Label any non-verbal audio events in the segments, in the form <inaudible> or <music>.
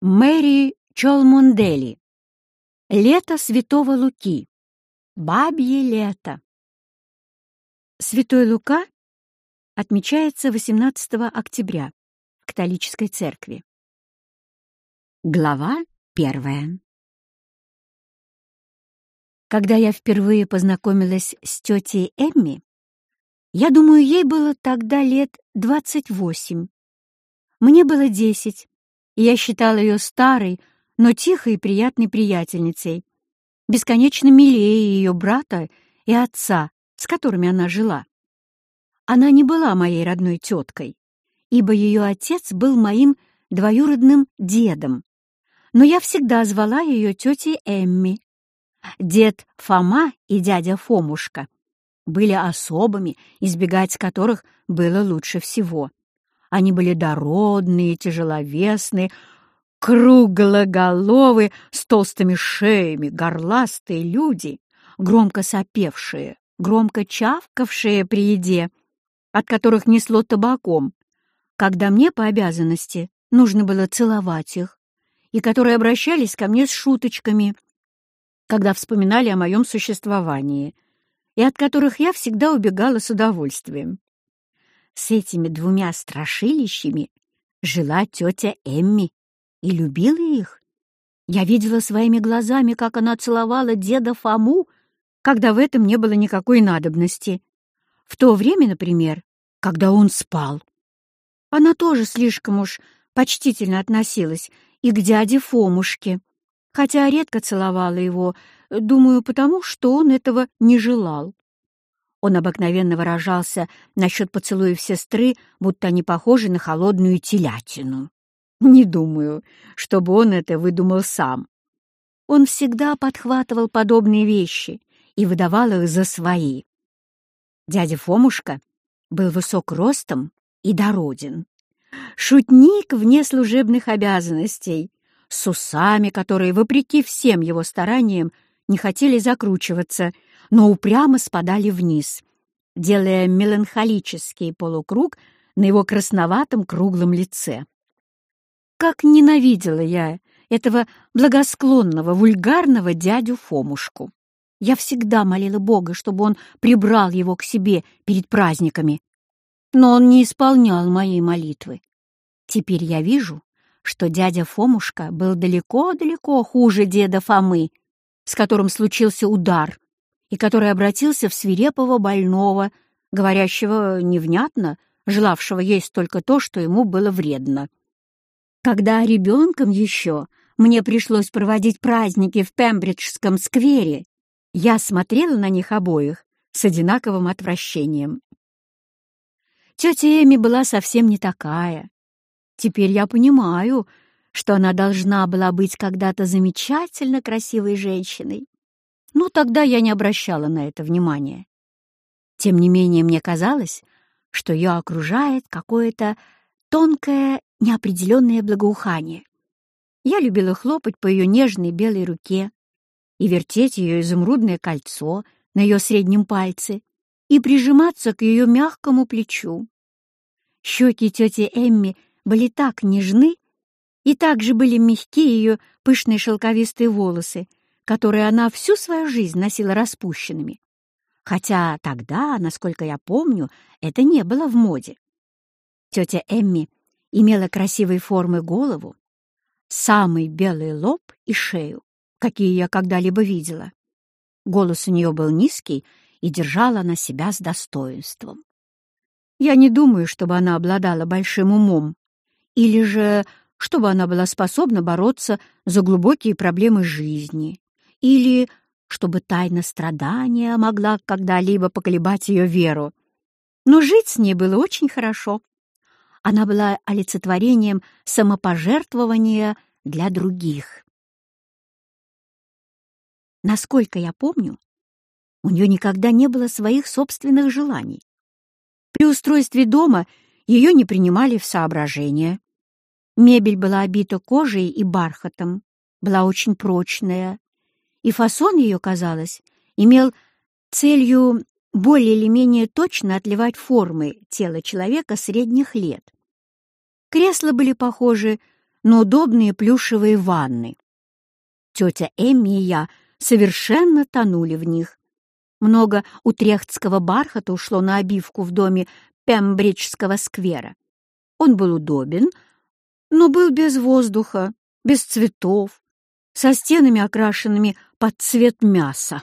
Мэри Чолмундели. Лето Святого Луки. Бабье лето. Святой Лука отмечается 18 октября в католической церкви. Глава первая. Когда я впервые познакомилась с тетей Эмми, я думаю, ей было тогда лет 28. Мне было 10, и я считала ее старой, но тихой и приятной приятельницей, бесконечно милее ее брата и отца, с которыми она жила. Она не была моей родной теткой, ибо ее отец был моим двоюродным дедом, но я всегда звала ее тетей Эмми. Дед Фома и дядя Фомушка были особыми, избегать которых было лучше всего. Они были дородные, тяжеловесные, круглоголовые, с толстыми шеями, горластые люди, громко сопевшие, громко чавкавшие при еде, от которых несло табаком, когда мне по обязанности нужно было целовать их, и которые обращались ко мне с шуточками, когда вспоминали о моем существовании, и от которых я всегда убегала с удовольствием. С этими двумя страшилищами жила тетя Эмми и любила их. Я видела своими глазами, как она целовала деда Фому, когда в этом не было никакой надобности. В то время, например, когда он спал. Она тоже слишком уж почтительно относилась и к дяде Фомушке, хотя редко целовала его, думаю, потому что он этого не желал. Он обыкновенно выражался насчет поцелуев сестры, будто они похожи на холодную телятину. Не думаю, чтобы он это выдумал сам. Он всегда подхватывал подобные вещи и выдавал их за свои. Дядя Фомушка был высок ростом и дороден. Шутник вне служебных обязанностей, с усами, которые, вопреки всем его стараниям, не хотели закручиваться — но упрямо спадали вниз, делая меланхолический полукруг на его красноватом круглом лице. Как ненавидела я этого благосклонного, вульгарного дядю Фомушку! Я всегда молила Бога, чтобы он прибрал его к себе перед праздниками, но он не исполнял моей молитвы. Теперь я вижу, что дядя Фомушка был далеко-далеко хуже деда Фомы, с которым случился удар, и который обратился в свирепого больного, говорящего невнятно, желавшего есть только то, что ему было вредно. Когда ребенком еще мне пришлось проводить праздники в Пембриджском сквере, я смотрела на них обоих с одинаковым отвращением. Тетя Эми была совсем не такая. Теперь я понимаю, что она должна была быть когда-то замечательно красивой женщиной. Но тогда я не обращала на это внимания. Тем не менее, мне казалось, что ее окружает какое-то тонкое, неопределенное благоухание. Я любила хлопать по ее нежной белой руке и вертеть ее изумрудное кольцо на ее среднем пальце и прижиматься к ее мягкому плечу. Щеки тети Эмми были так нежны, и также были мягки ее пышные шелковистые волосы, которые она всю свою жизнь носила распущенными. Хотя тогда, насколько я помню, это не было в моде. Тетя Эмми имела красивой формы голову, самый белый лоб и шею, какие я когда-либо видела. Голос у нее был низкий, и держала она себя с достоинством. Я не думаю, чтобы она обладала большим умом, или же чтобы она была способна бороться за глубокие проблемы жизни, или чтобы тайна страдания могла когда-либо поколебать ее веру. Но жить с ней было очень хорошо. Она была олицетворением самопожертвования для других. Насколько я помню, у нее никогда не было своих собственных желаний. При устройстве дома ее не принимали в соображение. Мебель была обита кожей и бархатом, была очень прочная, и фасон ее, казалось, имел целью более или менее точно отливать формы тела человека средних лет. Кресла были похожи на удобные плюшевые ванны. Тетя Эмми и я совершенно тонули в них. Много утрехтского бархата ушло на обивку в доме Пембриджского сквера. Он был удобен, но был без воздуха, без цветов, со стенами, окрашенными под цвет мяса.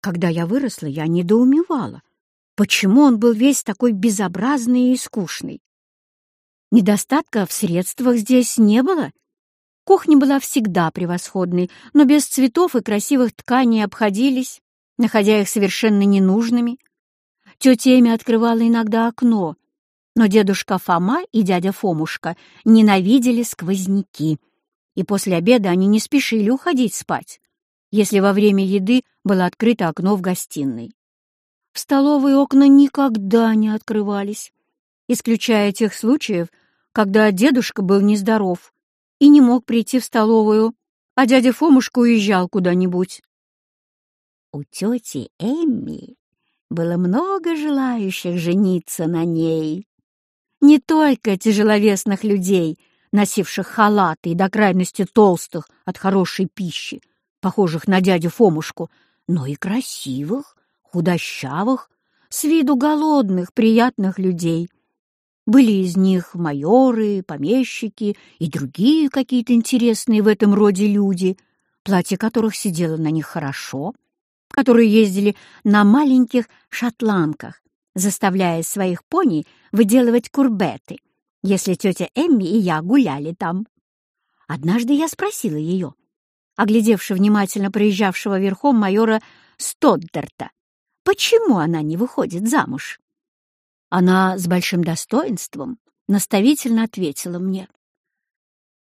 Когда я выросла, я недоумевала, почему он был весь такой безобразный и скучный. Недостатка в средствах здесь не было. Кухня была всегда превосходной, но без цветов и красивых тканей обходились, находя их совершенно ненужными. Тетя Эми открывала иногда окно, но дедушка Фома и дядя Фомушка ненавидели сквозняки, и после обеда они не спешили уходить спать, если во время еды было открыто окно в гостиной. В столовой окна никогда не открывались, исключая тех случаев, когда дедушка был нездоров и не мог прийти в столовую, а дядя Фомушка уезжал куда-нибудь. У тети Эмми было много желающих жениться на ней. Не только тяжеловесных людей, носивших халаты и до крайности толстых от хорошей пищи, похожих на дядю Фомушку, но и красивых, худощавых, с виду голодных, приятных людей. Были из них майоры, помещики и другие какие-то интересные в этом роде люди, платье которых сидело на них хорошо, которые ездили на маленьких шотландках, заставляя своих пони выделывать курбеты, если тетя Эмми и я гуляли там. Однажды я спросила ее, оглядевши внимательно проезжавшего верхом майора Стоддерта, почему она не выходит замуж. Она с большим достоинством наставительно ответила мне.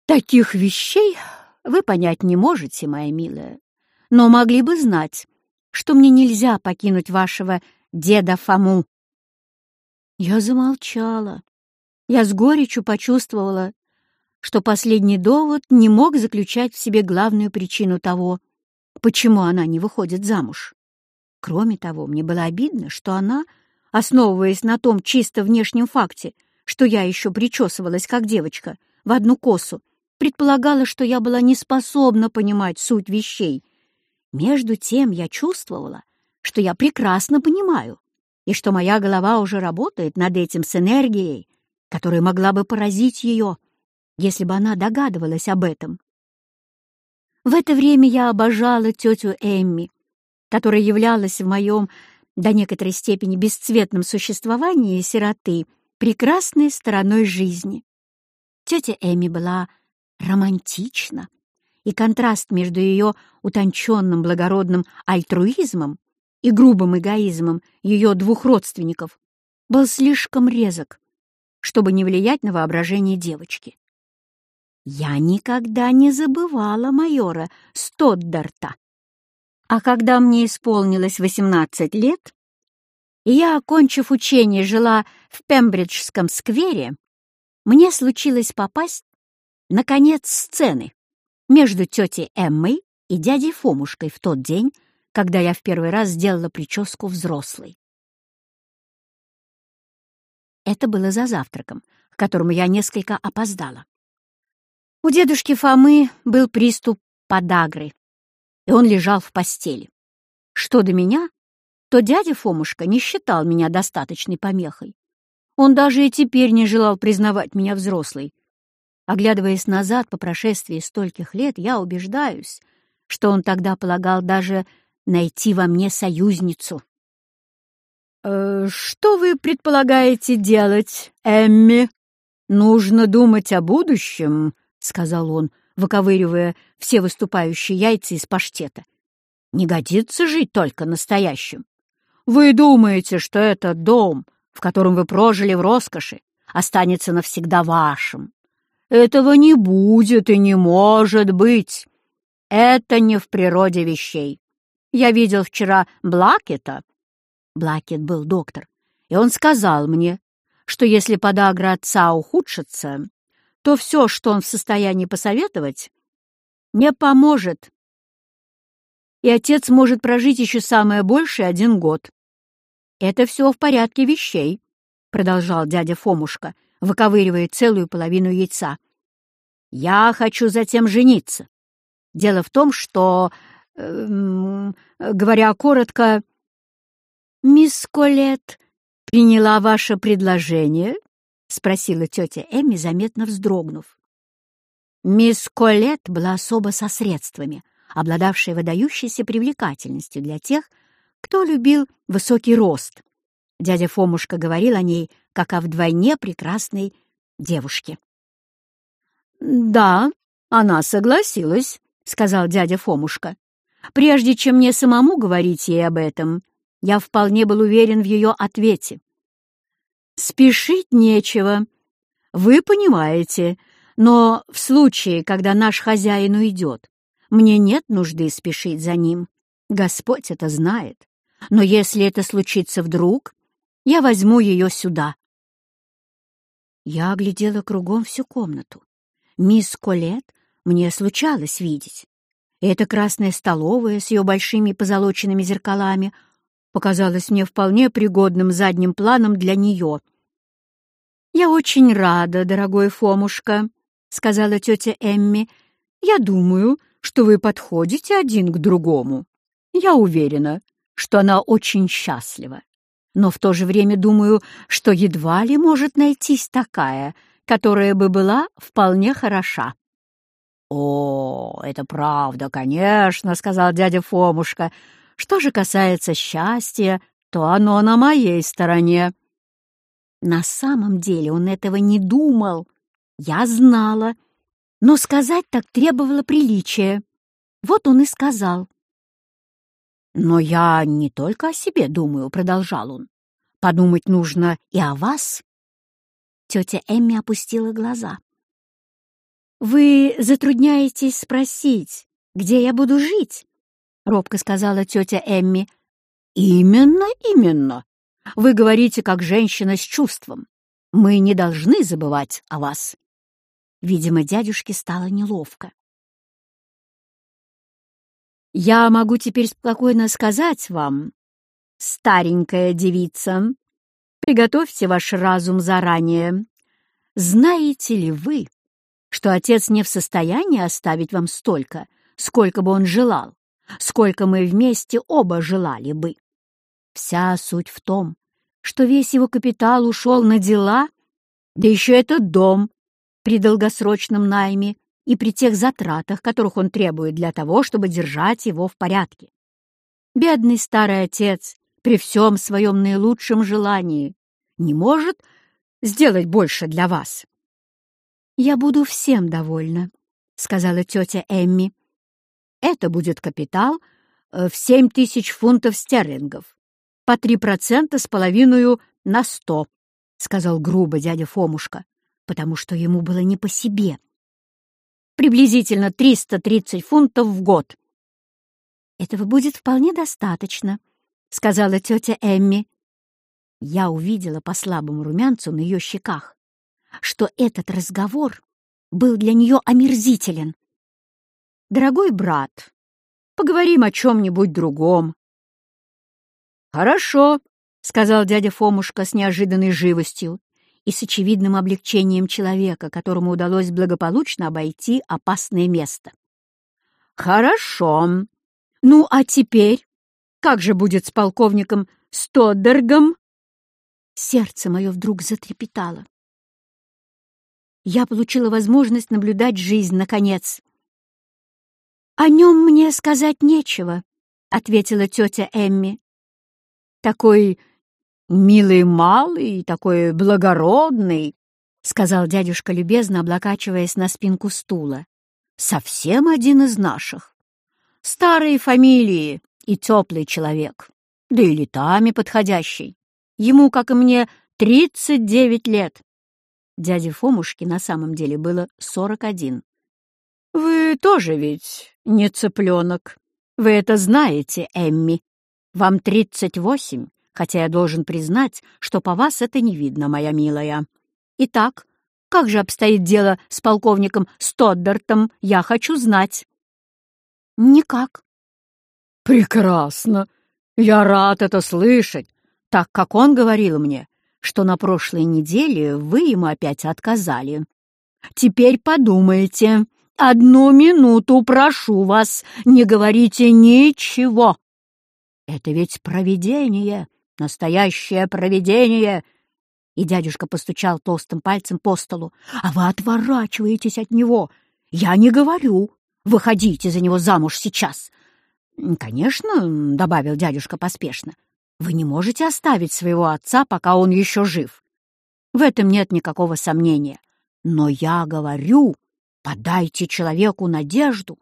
«Таких вещей вы понять не можете, моя милая, но могли бы знать, что мне нельзя покинуть вашего деда Фому». Я замолчала. Я с горечью почувствовала, что последний довод не мог заключать в себе главную причину того, почему она не выходит замуж. Кроме того, мне было обидно, что она, основываясь на том чисто внешнем факте, что я еще причесывалась как девочка в одну косу, предполагала, что я была не способна понимать суть вещей. Между тем я чувствовала, что я прекрасно понимаю, и что моя голова уже работает над этим с энергией, которая могла бы поразить ее, если бы она догадывалась об этом. В это время я обожала тетю Эмми, которая являлась в моем до некоторой степени бесцветном существовании сироты прекрасной стороной жизни. Тетя Эми была романтична, и контраст между ее утонченным благородным альтруизмом и грубым эгоизмом ее двух родственников был слишком резок, чтобы не влиять на воображение девочки. Я никогда не забывала майора Стоддарта. А когда мне исполнилось 18 лет, и я, окончив учение, жила в Пембриджском сквере, мне случилось попасть на конец сцены между тетей Эммой и дядей Фомушкой в тот день, когда я в первый раз сделала прическу взрослой. Это было за завтраком, к которому я несколько опоздала. У дедушки Фомы был приступ подагры, и он лежал в постели. Что до меня, то дядя Фомушка не считал меня достаточной помехой. Он даже и теперь не желал признавать меня взрослой. Оглядываясь назад по прошествии стольких лет, я убеждаюсь, что он тогда полагал даже найти во мне союзницу. «Э, «Что вы предполагаете делать, Эмми? Нужно думать о будущем», — сказал он, выковыривая все выступающие яйца из паштета. «Не годится жить только настоящим. Вы думаете, что этот дом, в котором вы прожили в роскоши, останется навсегда вашим. Этого не будет и не может быть. Это не в природе вещей. Я видел вчера Блакета. Блакет был доктор, и он сказал мне, что если подагра отца ухудшится, то все, что он в состоянии посоветовать, не поможет. И отец может прожить еще самое большее один год. Это все в порядке вещей, продолжал дядя Фомушка, выковыривая целую половину яйца. Я хочу затем жениться. Дело в том, что, э, говоря коротко, мисс Колет приняла ваше предложение?» — спросила тетя Эмми, заметно вздрогнув. Мисс Колет была особо со средствами, обладавшая выдающейся привлекательностью для тех, кто любил высокий рост. Дядя Фомушка говорил о ней, как о вдвойне прекрасной девушке. «Да, она согласилась», — сказал дядя Фомушка. «Прежде чем мне самому говорить ей об этом, я вполне был уверен в ее ответе. Спешить нечего, вы понимаете, но в случае, когда наш хозяин уйдет, мне нет нужды спешить за ним. Господь это знает. Но если это случится вдруг, я возьму ее сюда. Я оглядела кругом всю комнату. Мисс Колет мне случалось видеть. Эта красная столовая с ее большими позолоченными зеркалами показалась мне вполне пригодным задним планом для нее. «Я очень рада, дорогой Фомушка», — сказала тетя Эмми. «Я думаю, что вы подходите один к другому. Я уверена, что она очень счастлива. Но в то же время думаю, что едва ли может найтись такая, которая бы была вполне хороша. «О, это правда, конечно», — сказал дядя Фомушка. «Что же касается счастья, то оно на моей стороне». На самом деле он этого не думал. Я знала. Но сказать так требовало приличия. Вот он и сказал. «Но я не только о себе думаю», — продолжал он. «Подумать нужно и о вас». Тетя Эмми опустила глаза. «Вы затрудняетесь спросить, где я буду жить?» — робко сказала тетя Эмми. «Именно, именно. Вы говорите, как женщина с чувством. Мы не должны забывать о вас». Видимо, дядюшке стало неловко. Я могу теперь спокойно сказать вам, старенькая девица, приготовьте ваш разум заранее. Знаете ли вы, что отец не в состоянии оставить вам столько, сколько бы он желал, сколько мы вместе оба желали бы? Вся суть в том, что весь его капитал ушел на дела, да еще этот дом при долгосрочном найме и при тех затратах, которых он требует для того, чтобы держать его в порядке. Бедный старый отец при всем своем наилучшем желании не может сделать больше для вас. «Я буду всем довольна», — сказала тетя Эмми. «Это будет капитал э, в семь тысяч фунтов стерлингов, по три процента с половиной на сто», — сказал грубо дядя Фомушка, потому что ему было не по себе приблизительно 330 фунтов в год. «Этого будет вполне достаточно», — сказала тетя Эмми. Я увидела по слабому румянцу на ее щеках, что этот разговор был для нее омерзителен. «Дорогой брат, поговорим о чем-нибудь другом». «Хорошо», — сказал дядя Фомушка с неожиданной живостью и с очевидным облегчением человека, которому удалось благополучно обойти опасное место. «Хорошо. Ну, а теперь как же будет с полковником Стоддергом?» Сердце мое вдруг затрепетало. Я получила возможность наблюдать жизнь, наконец. «О нем мне сказать нечего», — ответила тетя Эмми. «Такой «Милый малый, такой благородный», — сказал дядюшка любезно, облокачиваясь на спинку стула. «Совсем один из наших. Старые фамилии и теплый человек, да и летами подходящий. Ему, как и мне, тридцать девять лет». Дяде Фомушке на самом деле было сорок один. «Вы тоже ведь не цыпленок. Вы это знаете, Эмми. Вам тридцать восемь, хотя я должен признать, что по вас это не видно, моя милая. Итак, как же обстоит дело с полковником Стоддартом, я хочу знать». «Никак». «Прекрасно. Я рад это слышать, так как он говорил мне, что на прошлой неделе вы ему опять отказали. Теперь подумайте. Одну минуту, прошу вас, не говорите ничего. Это ведь провидение, настоящее провидение. И дядюшка постучал толстым пальцем по столу. А вы отворачиваетесь от него. Я не говорю. Выходите за него замуж сейчас. Конечно, — добавил дядюшка поспешно, — вы не можете оставить своего отца, пока он еще жив. В этом нет никакого сомнения. Но я говорю, подайте человеку надежду.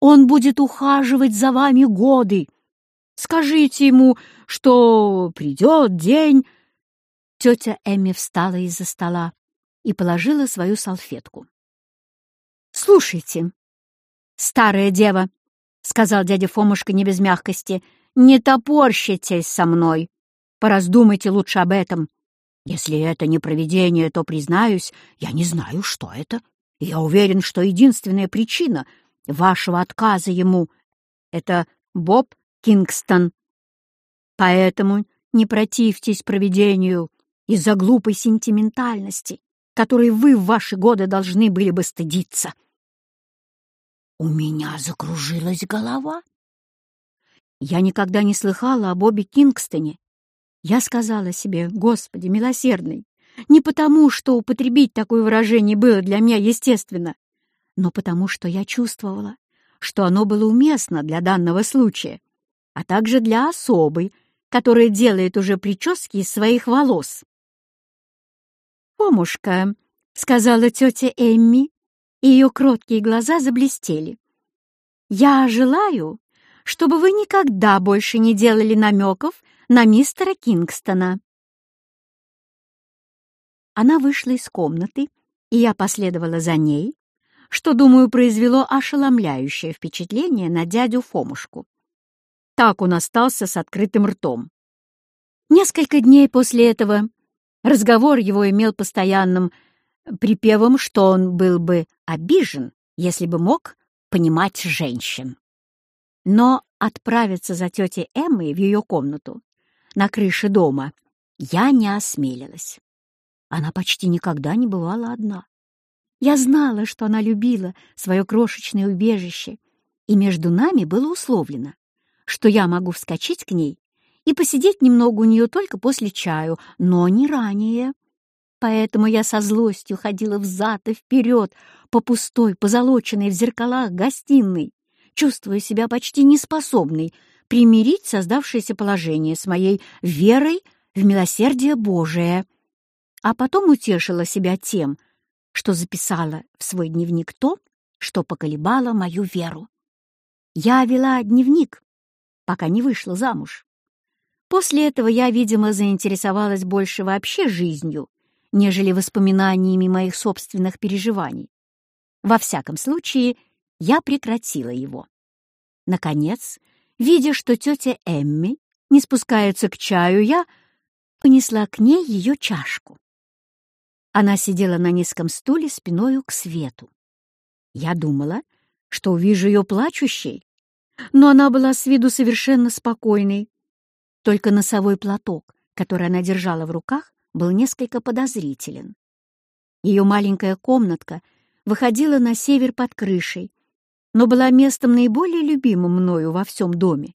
Он будет ухаживать за вами годы. Скажите ему, что придет день... Тетя Эмми встала из-за стола и положила свою салфетку. «Слушайте, старая дева», — сказал дядя Фомушка не без мягкости, — «не топорщитесь со мной. Пораздумайте лучше об этом. Если это не провидение, то, признаюсь, я не знаю, что это. Я уверен, что единственная причина вашего отказа ему — это Боб Кингстон. Поэтому не противьтесь провидению из-за глупой сентиментальности, которой вы в ваши годы должны были бы стыдиться. У меня закружилась голова. Я никогда не слыхала о Бобе Кингстоне я сказала себе, «Господи, милосердный!» Не потому, что употребить такое выражение было для меня естественно, но потому, что я чувствовала, что оно было уместно для данного случая, а также для особой, которая делает уже прически из своих волос. «Помушка», — сказала тетя Эмми, и ее кроткие глаза заблестели. «Я желаю, чтобы вы никогда больше не делали намеков на мистера Кингстона. Она вышла из комнаты, и я последовала за ней, что, думаю, произвело ошеломляющее впечатление на дядю Фомушку. Так он остался с открытым ртом. Несколько дней после этого разговор его имел постоянным припевом, что он был бы обижен, если бы мог понимать женщин. Но отправиться за тетей Эммой в ее комнату на крыше дома, я не осмелилась. Она почти никогда не бывала одна. Я знала, что она любила свое крошечное убежище, и между нами было условлено, что я могу вскочить к ней и посидеть немного у нее только после чаю, но не ранее. Поэтому я со злостью ходила взад и вперед по пустой, позолоченной в зеркалах гостиной, чувствуя себя почти неспособной примирить создавшееся положение с моей верой в милосердие Божие, а потом утешила себя тем, что записала в свой дневник то, что поколебало мою веру. Я вела дневник, пока не вышла замуж. После этого я, видимо, заинтересовалась больше вообще жизнью, нежели воспоминаниями моих собственных переживаний. Во всяком случае, я прекратила его. Наконец, Видя, что тетя Эмми не спускается к чаю, я понесла к ней ее чашку. Она сидела на низком стуле спиною к свету. Я думала, что увижу ее плачущей, но она была с виду совершенно спокойной. Только носовой платок, который она держала в руках, был несколько подозрителен. Ее маленькая комнатка выходила на север под крышей, но была местом наиболее любимым мною во всем доме.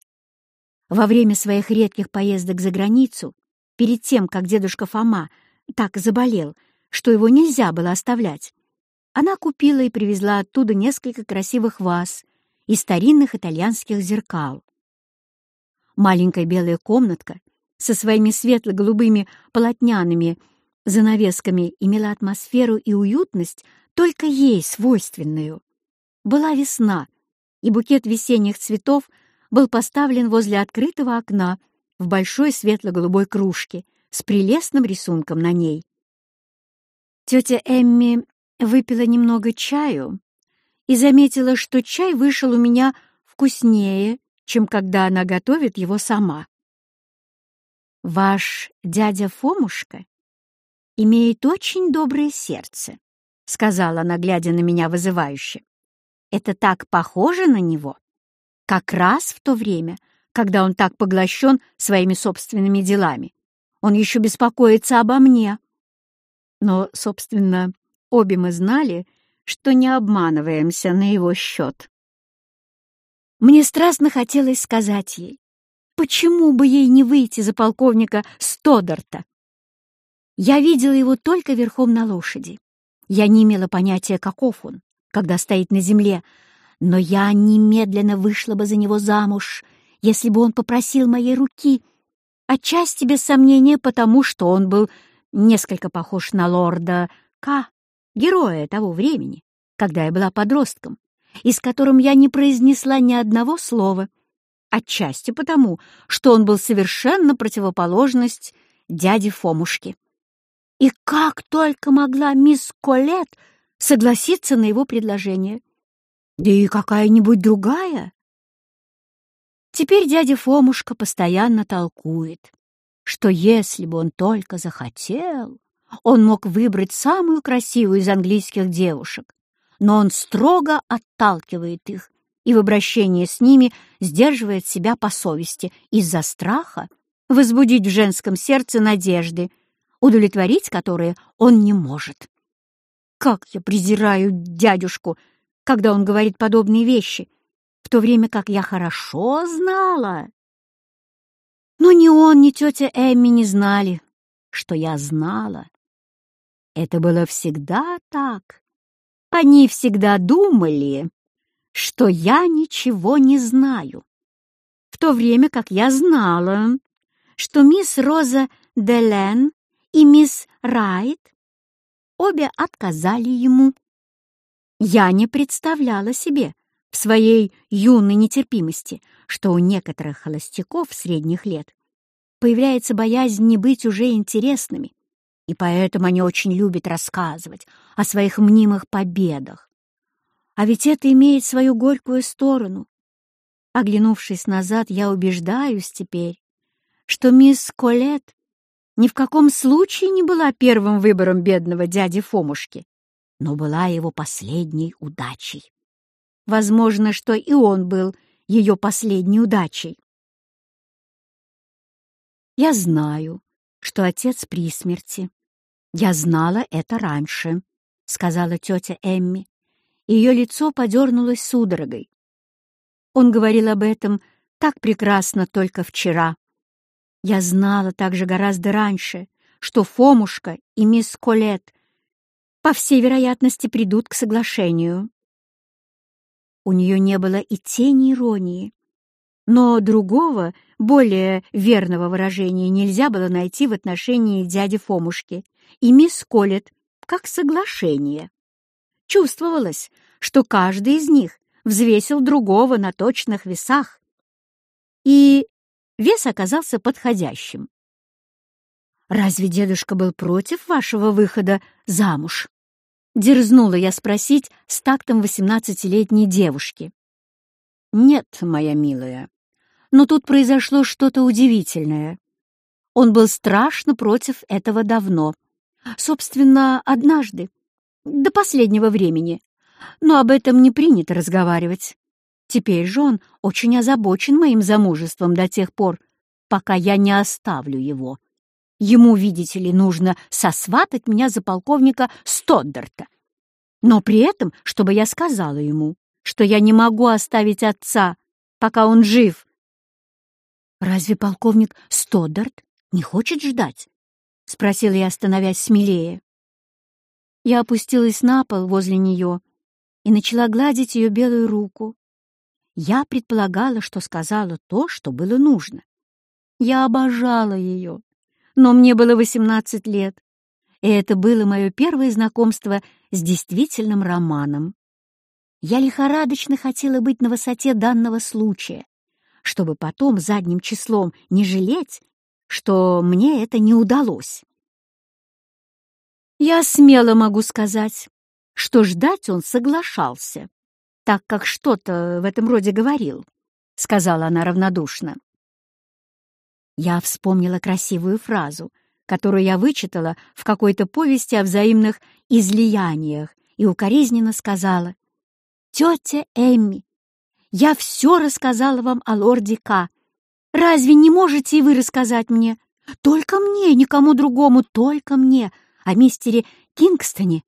Во время своих редких поездок за границу, перед тем, как дедушка Фома так заболел, что его нельзя было оставлять, она купила и привезла оттуда несколько красивых ваз и старинных итальянских зеркал. Маленькая белая комнатка со своими светло-голубыми полотняными занавесками имела атмосферу и уютность только ей свойственную. Была весна, и букет весенних цветов был поставлен возле открытого окна в большой светло-голубой кружке с прелестным рисунком на ней. Тетя Эмми выпила немного чаю и заметила, что чай вышел у меня вкуснее, чем когда она готовит его сама. «Ваш дядя Фомушка имеет очень доброе сердце», — сказала она, глядя на меня вызывающе. Это так похоже на него. Как раз в то время, когда он так поглощен своими собственными делами. Он еще беспокоится обо мне. Но, собственно, Обе мы знали, что не обманываемся на его счет. Мне страстно хотелось сказать ей, почему бы ей не выйти за полковника Стодарта. Я видела его только верхом на лошади. Я не имела понятия, каков он, когда стоит на земле, но я немедленно вышла бы за него замуж, если бы он попросил моей руки, отчасти без сомнения потому, что он был несколько похож на лорда К, героя того времени, когда я была подростком, и с которым я не произнесла ни одного слова, отчасти потому, что он был совершенно противоположность дяде Фомушке. И как только могла мисс Колет согласиться на его предложение? Да и какая-нибудь другая? Теперь дядя Фомушка постоянно толкует, что если бы он только захотел, он мог выбрать самую красивую из английских девушек, но он строго отталкивает их и в обращении с ними сдерживает себя по совести из-за страха возбудить в женском сердце надежды, удовлетворить которые он не может. Как я презираю дядюшку, когда он говорит подобные вещи, в то время как я хорошо знала. Но ни он, ни тетя Эмми не знали, что я знала. Это было всегда так. Они всегда думали, что я ничего не знаю, в то время как я знала, что мисс Роза Делен и мисс Райт обе отказали ему. Я не представляла себе в своей юной нетерпимости, что у некоторых холостяков средних лет появляется боязнь не быть уже интересными, и поэтому они очень любят рассказывать о своих мнимых победах. А ведь это имеет свою горькую сторону. Оглянувшись назад, я убеждаюсь теперь, что мисс Колет ни в каком случае не была первым выбором бедного дяди Фомушки, но была его последней удачей. Возможно, что и он был ее последней удачей. Я знаю, что отец при смерти. Я знала это раньше, — сказала тетя Эмми. Ее лицо подернулось судорогой. Он говорил об этом так прекрасно только вчера. Я знала также гораздо раньше, что Фомушка и мисс Колет по всей вероятности придут к соглашению. У нее не было и тени иронии, но другого, более верного выражения нельзя было найти в отношении дяди Фомушки и мисс Колет как соглашение. Чувствовалось, что каждый из них взвесил другого на точных весах. И вес оказался подходящим. «Разве дедушка был против вашего выхода замуж?» Дерзнула я спросить с тактом восемнадцатилетней девушки. «Нет, моя милая, но тут произошло что-то удивительное. Он был страшно против этого давно. Собственно, однажды, до последнего времени. Но об этом не принято разговаривать. Теперь же он очень озабочен моим замужеством до тех пор, пока я не оставлю его. Ему, видите ли, нужно сосватать меня за полковника Стоддарта. Но при этом, чтобы я сказала ему, что я не могу оставить отца, пока он жив. «Разве полковник Стоддарт не хочет ждать?» — спросила я, становясь смелее. Я опустилась на пол возле нее и начала гладить ее белую руку. Я предполагала, что сказала то, что было нужно. Я обожала ее, но мне было восемнадцать лет, и это было мое первое знакомство с действительным романом. Я лихорадочно хотела быть на высоте данного случая, чтобы потом задним числом не жалеть, что мне это не удалось. Я смело могу сказать, что ждать он соглашался так как что-то в этом роде говорил», — сказала она равнодушно. Я вспомнила красивую фразу, которую я вычитала в какой-то повести о взаимных излияниях, и укоризненно сказала, «Тетя Эмми, я все рассказала вам о лорде К. Разве не можете и вы рассказать мне? Только мне, никому другому, только мне, о мистере Кингстоне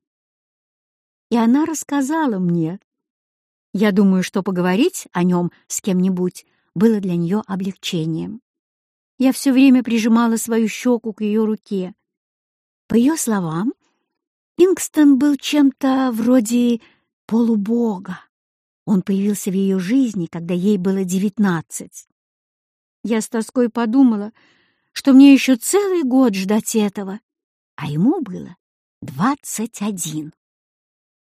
и она рассказала мне. Я думаю, что поговорить о нем с кем-нибудь было для нее облегчением. Я все время прижимала свою щеку к ее руке. По ее словам, Пингстон был чем-то вроде полубога. Он появился в ее жизни, когда ей было девятнадцать. Я с тоской подумала, что мне еще целый год ждать этого, а ему было двадцать один.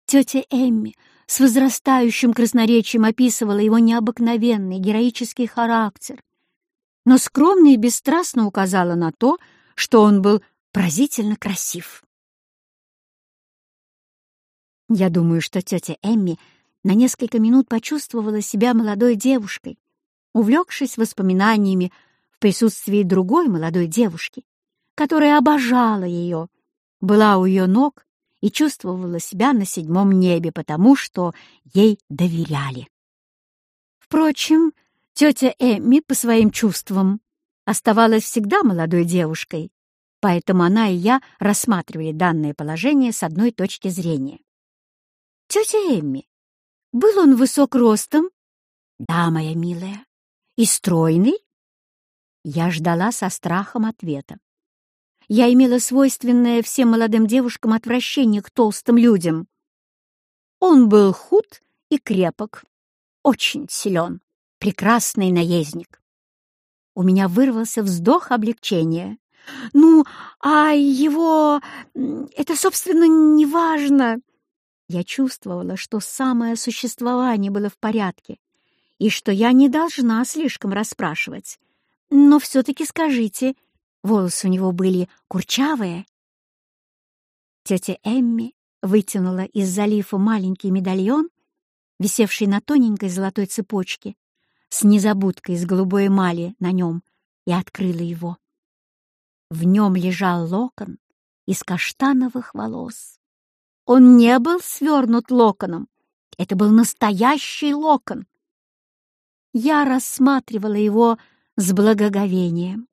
Тетя Эмми с возрастающим красноречием описывала его необыкновенный героический характер, но скромно и бесстрастно указала на то, что он был поразительно красив. Я думаю, что тетя Эмми на несколько минут почувствовала себя молодой девушкой, увлекшись воспоминаниями в присутствии другой молодой девушки, которая обожала ее, была у ее ног и чувствовала себя на седьмом небе, потому что ей доверяли. Впрочем, тетя Эмми по своим чувствам оставалась всегда молодой девушкой, поэтому она и я рассматривали данное положение с одной точки зрения. «Тетя Эмми, был он высок ростом?» «Да, моя милая. И стройный?» Я ждала со страхом ответа. Я имела свойственное всем молодым девушкам отвращение к толстым людям. Он был худ и крепок, очень силен, прекрасный наездник. У меня вырвался вздох облегчения. «Ну, а его... это, собственно, не важно. Я чувствовала, что самое существование было в порядке, и что я не должна слишком расспрашивать. Но все-таки скажите, волосы у него были курчавые? Тетя Эмми вытянула из залифа маленький медальон, висевший на тоненькой золотой цепочке, с незабудкой из голубой эмали на нем, и открыла его. В нем лежал локон из каштановых волос. Он не был свернут локоном. Это был настоящий локон. Я рассматривала его с благоговением.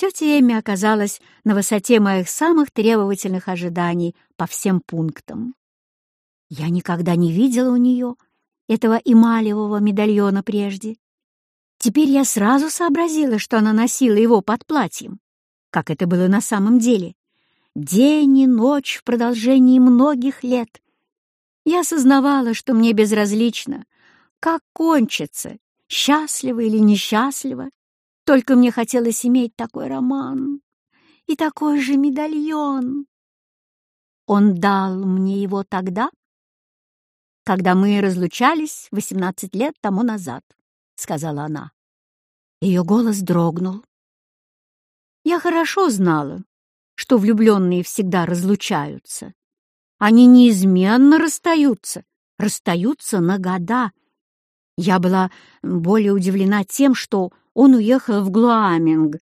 Тетя Эми оказалась на высоте моих самых требовательных ожиданий по всем пунктам. Я никогда не видела у нее этого эмалевого медальона прежде. Теперь я сразу сообразила, что она носила его под платьем, как это было на самом деле день и ночь в продолжении многих лет. Я осознавала, что мне безразлично, как кончится, счастливо или несчастливо. Только мне хотелось иметь такой роман и такой же медальон. Он дал мне его тогда, когда мы разлучались восемнадцать лет тому назад, — сказала она. Ее голос дрогнул. Я хорошо знала, что влюбленные всегда разлучаются. Они неизменно расстаются, расстаются на года. Я была более удивлена тем, что он уехал в Глуаминг,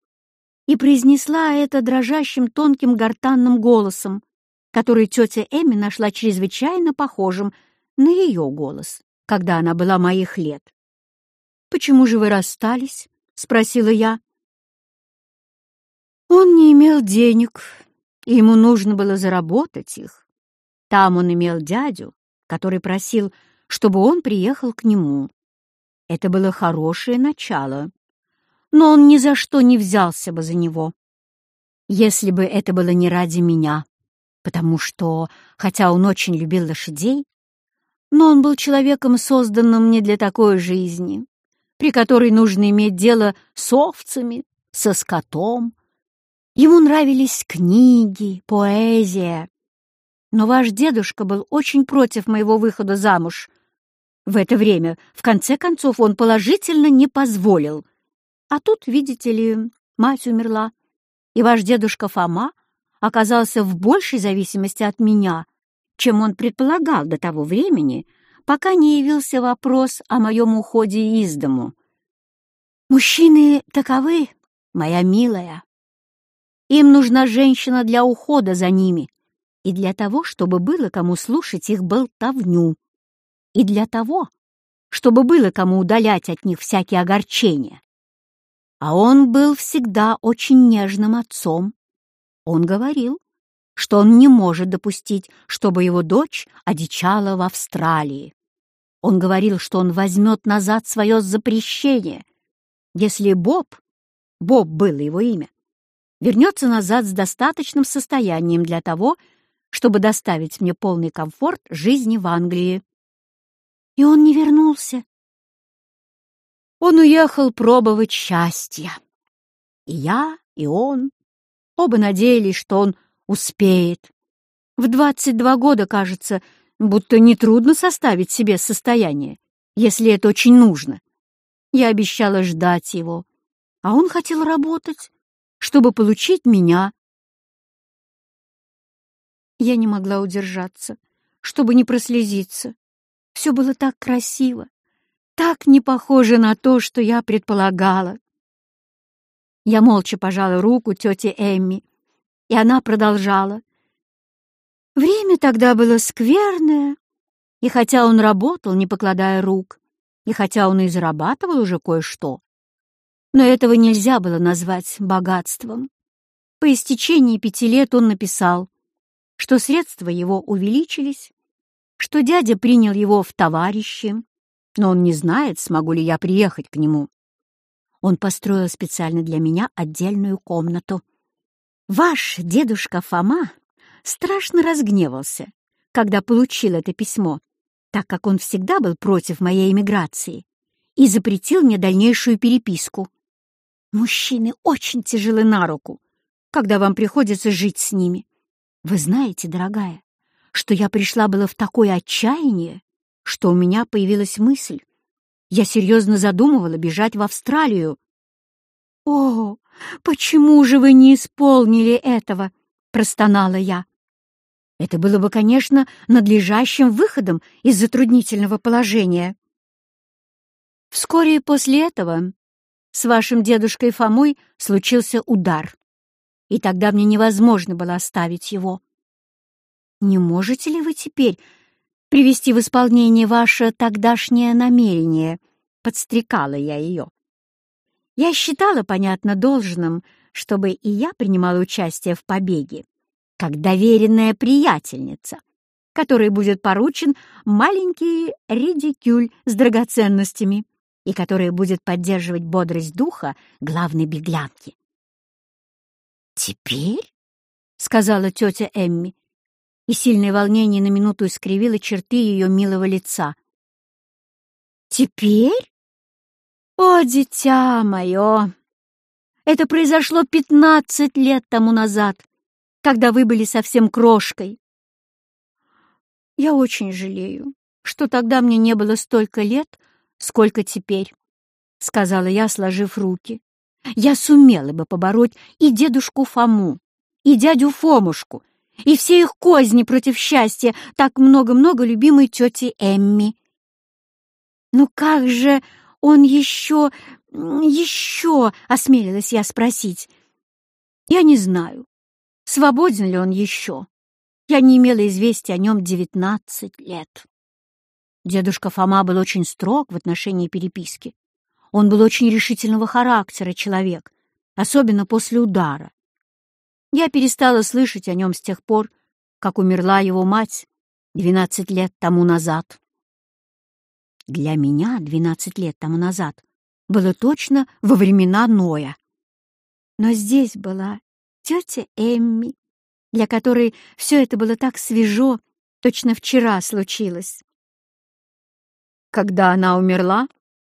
и произнесла это дрожащим тонким гортанным голосом, который тетя Эми нашла чрезвычайно похожим на ее голос, когда она была моих лет. «Почему же вы расстались?» — спросила я. Он не имел денег, и ему нужно было заработать их. Там он имел дядю, который просил, чтобы он приехал к нему. Это было хорошее начало, но он ни за что не взялся бы за него, если бы это было не ради меня, потому что, хотя он очень любил лошадей, но он был человеком, созданным не для такой жизни, при которой нужно иметь дело с овцами, со скотом, Ему нравились книги, поэзия. Но ваш дедушка был очень против моего выхода замуж. В это время, в конце концов, он положительно не позволил. А тут, видите ли, мать умерла, и ваш дедушка Фома оказался в большей зависимости от меня, чем он предполагал до того времени, пока не явился вопрос о моем уходе из дому. Мужчины таковы, моя милая. Им нужна женщина для ухода за ними и для того, чтобы было кому слушать их болтовню, и для того, чтобы было кому удалять от них всякие огорчения. А он был всегда очень нежным отцом. Он говорил, что он не может допустить, чтобы его дочь одичала в Австралии. Он говорил, что он возьмет назад свое запрещение, если Боб, Боб было его имя, вернется назад с достаточным состоянием для того, чтобы доставить мне полный комфорт жизни в Англии. И он не вернулся. Он уехал пробовать счастья. И я, и он оба надеялись, что он успеет. В двадцать два года, кажется, будто нетрудно составить себе состояние, если это очень нужно. Я обещала ждать его, а он хотел работать, чтобы получить меня. Я не могла удержаться, чтобы не прослезиться. Все было так красиво, так не похоже на то, что я предполагала. Я молча пожала руку тете Эмми, и она продолжала. Время тогда было скверное, и хотя он работал, не покладая рук, и хотя он и зарабатывал уже кое-что, но этого нельзя было назвать богатством. По истечении пяти лет он написал, что средства его увеличились, что дядя принял его в товарищи, но он не знает, смогу ли я приехать к нему. Он построил специально для меня отдельную комнату. Ваш дедушка Фома страшно разгневался, когда получил это письмо, так как он всегда был против моей эмиграции и запретил мне дальнейшую переписку. Мужчины очень тяжелы на руку, когда вам приходится жить с ними. Вы знаете, дорогая, что я пришла было в такое отчаяние, что у меня появилась мысль. Я серьезно задумывала бежать в Австралию. «О, почему же вы не исполнили этого?» — простонала я. Это было бы, конечно, надлежащим выходом из затруднительного положения. Вскоре после этого с вашим дедушкой Фомой случился удар, и тогда мне невозможно было оставить его. Не можете ли вы теперь привести в исполнение ваше тогдашнее намерение?» Подстрекала я ее. Я считала, понятно, должным, чтобы и я принимала участие в побеге, как доверенная приятельница, которой будет поручен маленький редикюль с драгоценностями и которая будет поддерживать бодрость духа главной беглянки. «Теперь?» — сказала тетя Эмми, и сильное волнение на минуту искривило черты ее милого лица. «Теперь? О, дитя мое! Это произошло пятнадцать лет тому назад, когда вы были совсем крошкой. Я очень жалею, что тогда мне не было столько лет, сколько теперь», — сказала я, сложив руки. «Я сумела бы побороть и дедушку Фому, и дядю Фомушку, и все их козни против счастья так много-много любимой тети Эмми. «Ну как же он еще... еще...» — осмелилась я спросить. «Я не знаю, свободен ли он еще. Я не имела известия о нем девятнадцать лет». Дедушка Фома был очень строг в отношении переписки. Он был очень решительного характера человек, особенно после удара. Я перестала слышать о нем с тех пор, как умерла его мать двенадцать лет тому назад. Для меня двенадцать лет тому назад было точно во времена Ноя. Но здесь была тетя Эмми, для которой все это было так свежо, точно вчера случилось. Когда она умерла,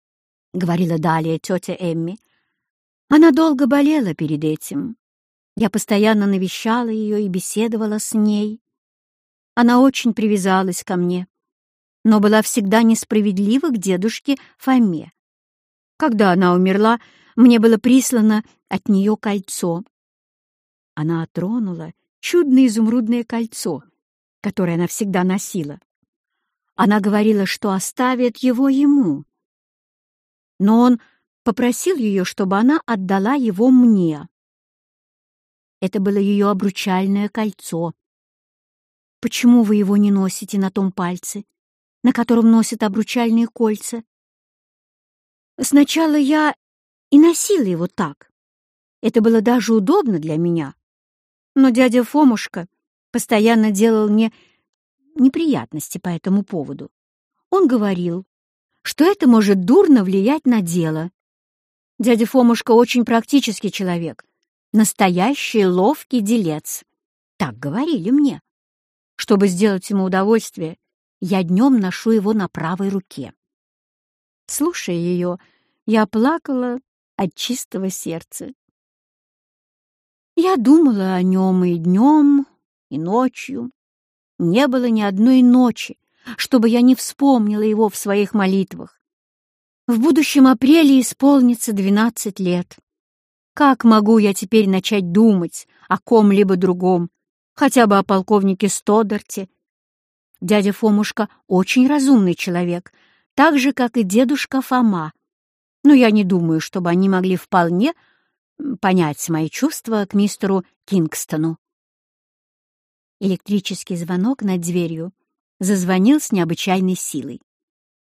— говорила далее тетя Эмми, — она долго болела перед этим. Я постоянно навещала ее и беседовала с ней. Она очень привязалась ко мне, но была всегда несправедлива к дедушке Фоме. Когда она умерла, мне было прислано от нее кольцо. Она отронула чудное изумрудное кольцо, которое она всегда носила. Она говорила, что оставит его ему. Но он попросил ее, чтобы она отдала его мне. Это было ее обручальное кольцо. Почему вы его не носите на том пальце, на котором носят обручальные кольца? Сначала я и носила его так. Это было даже удобно для меня. Но дядя Фомушка постоянно делал мне неприятности по этому поводу. Он говорил, что это может дурно влиять на дело. Дядя Фомушка очень практический человек, настоящий ловкий делец. Так говорили мне. Чтобы сделать ему удовольствие, я днем ношу его на правой руке. Слушая ее, я плакала от чистого сердца. Я думала о нем и днем, и ночью. Не было ни одной ночи, чтобы я не вспомнила его в своих молитвах. В будущем апреле исполнится двенадцать лет. Как могу я теперь начать думать о ком-либо другом, хотя бы о полковнике Стодарте? Дядя Фомушка очень разумный человек, так же, как и дедушка Фома. Но я не думаю, чтобы они могли вполне понять мои чувства к мистеру Кингстону. Электрический звонок над дверью зазвонил с необычайной силой.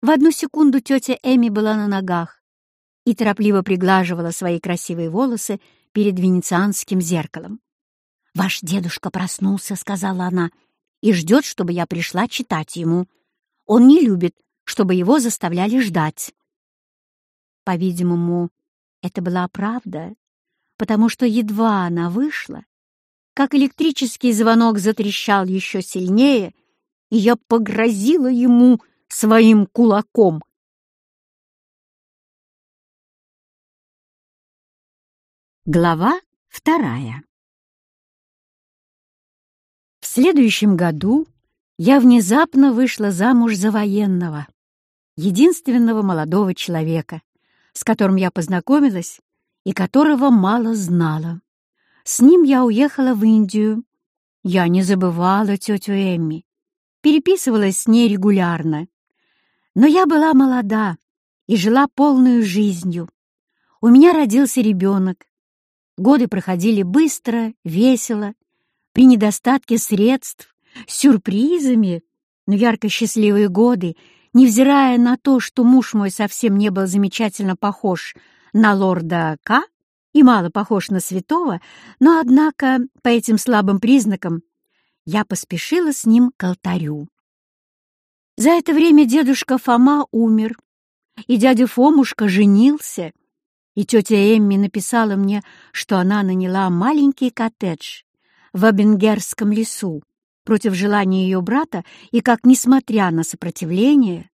В одну секунду тетя Эми была на ногах и торопливо приглаживала свои красивые волосы перед венецианским зеркалом. «Ваш дедушка проснулся», — сказала она, — «и ждет, чтобы я пришла читать ему. Он не любит, чтобы его заставляли ждать». По-видимому, это была правда, потому что едва она вышла, как электрический звонок затрещал еще сильнее, и я погрозила ему своим кулаком. Глава вторая В следующем году я внезапно вышла замуж за военного, единственного молодого человека, с которым я познакомилась и которого мало знала. С ним я уехала в Индию. Я не забывала тетю Эмми, переписывалась с ней регулярно. Но я была молода и жила полную жизнью. У меня родился ребенок. Годы проходили быстро, весело, при недостатке средств, сюрпризами, но ярко счастливые годы, невзирая на то, что муж мой совсем не был замечательно похож на лорда К и мало похож на святого, но, однако, по этим слабым признакам я поспешила с ним к алтарю. За это время дедушка Фома умер, и дядя Фомушка женился, и тетя Эмми написала мне, что она наняла маленький коттедж в Абенгерском лесу против желания ее брата, и как, несмотря на сопротивление,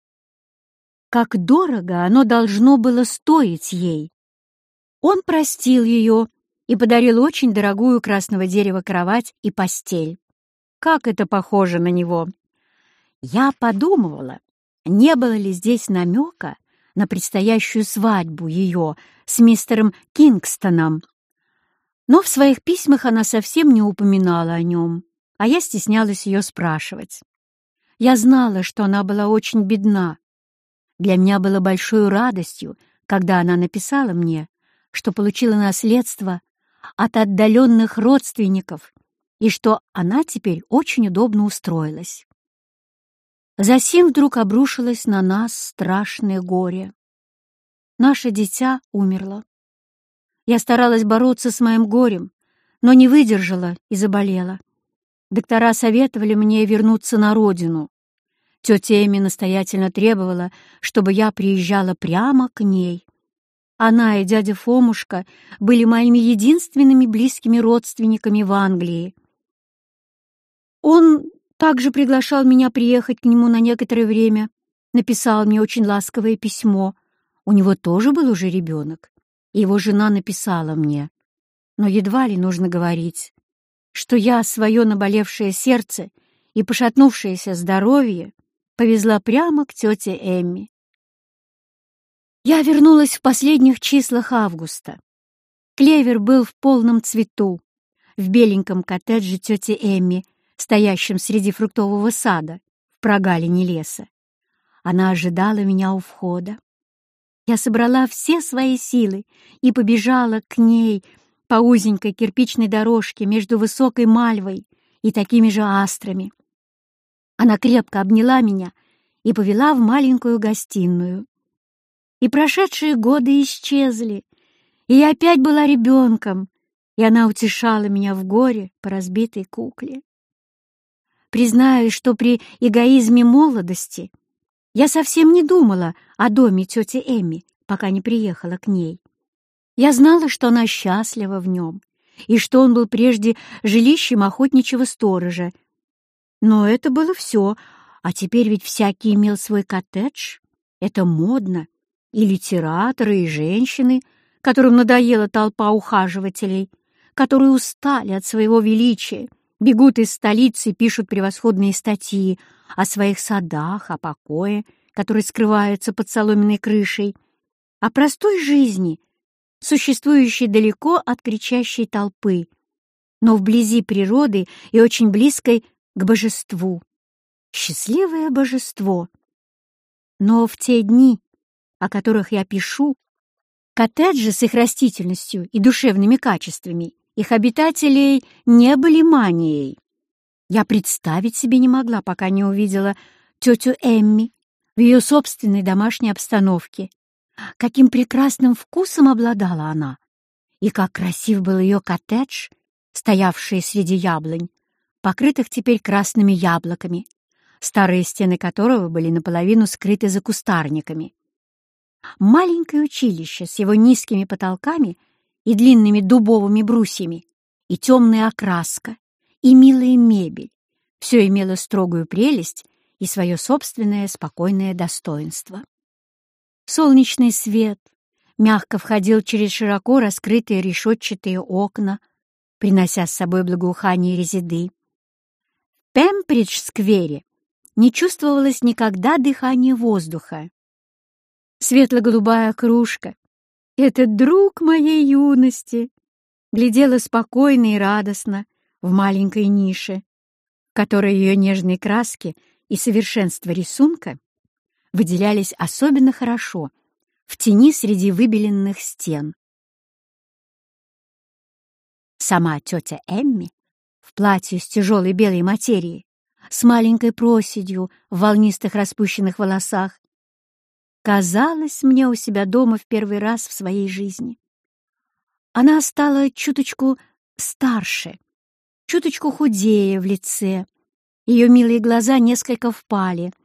как дорого оно должно было стоить ей. Он простил ее и подарил очень дорогую красного дерева кровать и постель. Как это похоже на него! Я подумывала, не было ли здесь намека на предстоящую свадьбу ее с мистером Кингстоном. Но в своих письмах она совсем не упоминала о нем, а я стеснялась ее спрашивать. Я знала, что она была очень бедна, для меня было большой радостью, когда она написала мне, что получила наследство от отдаленных родственников и что она теперь очень удобно устроилась. Засим вдруг обрушилось на нас страшное горе. Наше дитя умерло. Я старалась бороться с моим горем, но не выдержала и заболела. Доктора советовали мне вернуться на родину, Тетя Эми настоятельно требовала, чтобы я приезжала прямо к ней. Она и дядя Фомушка были моими единственными близкими родственниками в Англии. Он также приглашал меня приехать к нему на некоторое время, написал мне очень ласковое письмо. У него тоже был уже ребенок. Его жена написала мне, но едва ли нужно говорить, что я свое наболевшее сердце и пошатнувшееся здоровье повезла прямо к тете Эмми. Я вернулась в последних числах августа. Клевер был в полном цвету, в беленьком коттедже тети Эмми, стоящем среди фруктового сада в прогалине леса. Она ожидала меня у входа. Я собрала все свои силы и побежала к ней по узенькой кирпичной дорожке между высокой мальвой и такими же астрами. Она крепко обняла меня и повела в маленькую гостиную. И прошедшие годы исчезли, и я опять была ребенком, и она утешала меня в горе по разбитой кукле. признаюсь, что при эгоизме молодости я совсем не думала о доме тети Эми, пока не приехала к ней. Я знала, что она счастлива в нем, и что он был прежде жилищем охотничьего сторожа. Но это было все, а теперь ведь всякий имел свой коттедж. Это модно. И литераторы, и женщины, которым надоела толпа ухаживателей, которые устали от своего величия, бегут из столицы пишут превосходные статьи о своих садах, о покое, который скрывается под соломенной крышей, о простой жизни, существующей далеко от кричащей толпы, но вблизи природы и очень близкой к божеству. Счастливое божество! Но в те дни, о которых я пишу, коттеджи с их растительностью и душевными качествами их обитателей не были манией. Я представить себе не могла, пока не увидела тетю Эмми в ее собственной домашней обстановке. Каким прекрасным вкусом обладала она, и как красив был ее коттедж, стоявший среди яблонь, покрытых теперь красными яблоками, старые стены которого были наполовину скрыты за кустарниками. Маленькое училище с его низкими потолками и длинными дубовыми брусьями, и темная окраска, и милая мебель — все имело строгую прелесть и свое собственное спокойное достоинство. Солнечный свет мягко входил через широко раскрытые решетчатые окна, принося с собой благоухание резиды. В Пембридж-сквере не чувствовалось никогда дыхания воздуха. Светло-голубая кружка, этот друг моей юности, глядела спокойно и радостно в маленькой нише, в которой ее нежные краски и совершенство рисунка выделялись особенно хорошо в тени среди выбеленных стен. Сама тетя Эмми в платье с тяжелой белой материей, с маленькой проседью в волнистых распущенных волосах, казалась мне у себя дома в первый раз в своей жизни. Она стала чуточку старше, чуточку худее в лице, ее милые глаза несколько впали —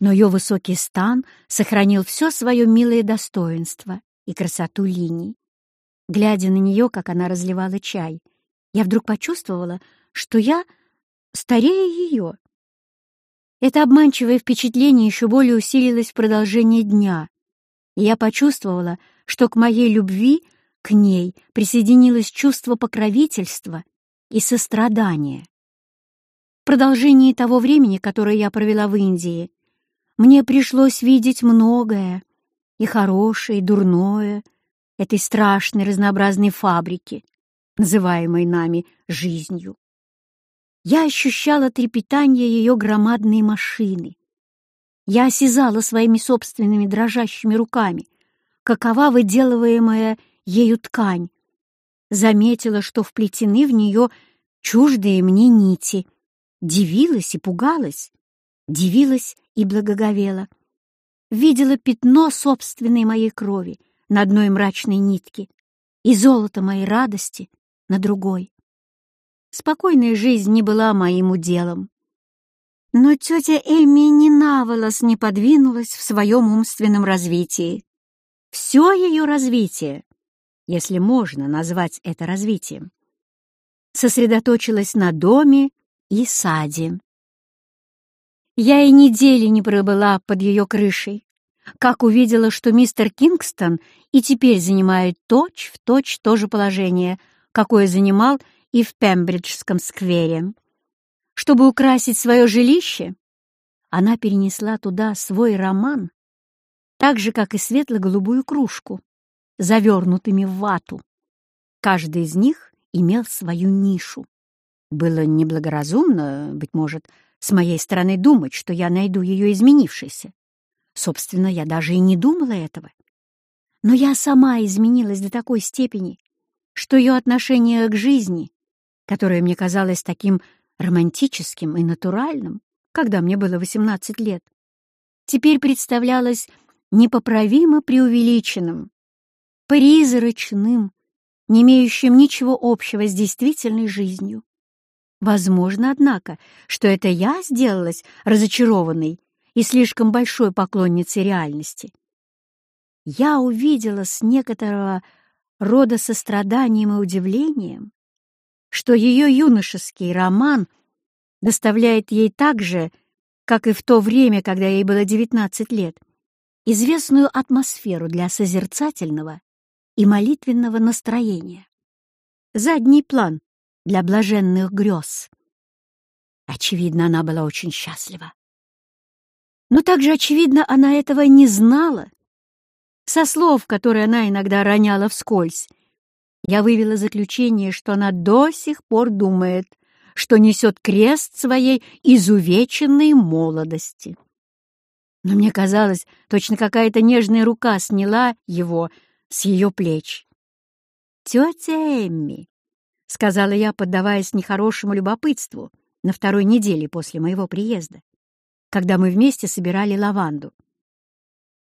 но ее высокий стан сохранил все свое милое достоинство и красоту линий. Глядя на нее, как она разливала чай, я вдруг почувствовала, что я старее ее. Это обманчивое впечатление еще более усилилось в продолжении дня, и я почувствовала, что к моей любви к ней присоединилось чувство покровительства и сострадания. В продолжении того времени, которое я провела в Индии, мне пришлось видеть многое, и хорошее, и дурное, этой страшной разнообразной фабрики, называемой нами жизнью. Я ощущала трепетание ее громадной машины. Я осязала своими собственными дрожащими руками, какова выделываемая ею ткань. Заметила, что вплетены в нее чуждые мне нити. Дивилась и пугалась, дивилась и благоговела. Видела пятно собственной моей крови на одной мрачной нитке и золото моей радости на другой. Спокойная жизнь не была моим уделом. Но тетя Эми ни на не подвинулась в своем умственном развитии. Все ее развитие, если можно назвать это развитием, сосредоточилось на доме и саде. Я и недели не пробыла под ее крышей, как увидела, что мистер Кингстон и теперь занимает точь-в-точь то же положение, какое занимал и в Пембриджском сквере. Чтобы украсить свое жилище, она перенесла туда свой роман, так же, как и светло-голубую кружку, завернутыми в вату. Каждый из них имел свою нишу. Было неблагоразумно, быть может, с моей стороны думать, что я найду ее изменившейся. Собственно, я даже и не думала этого. Но я сама изменилась до такой степени, что ее отношение к жизни, которое мне казалось таким романтическим и натуральным, когда мне было 18 лет, теперь представлялось непоправимо преувеличенным, призрачным, не имеющим ничего общего с действительной жизнью. Возможно, однако, что это я сделалась разочарованной и слишком большой поклонницей реальности. Я увидела с некоторого рода состраданием и удивлением, что ее юношеский роман доставляет ей так же, как и в то время, когда ей было 19 лет, известную атмосферу для созерцательного и молитвенного настроения. Задний план для блаженных грез. Очевидно, она была очень счастлива. Но также, очевидно, она этого не знала. Со слов, которые она иногда роняла вскользь, я вывела заключение, что она до сих пор думает, что несет крест своей изувеченной молодости. Но мне казалось, точно какая-то нежная рука сняла его с ее плеч. «Тетя Эмми», — сказала я, поддаваясь нехорошему любопытству на второй неделе после моего приезда, когда мы вместе собирали лаванду.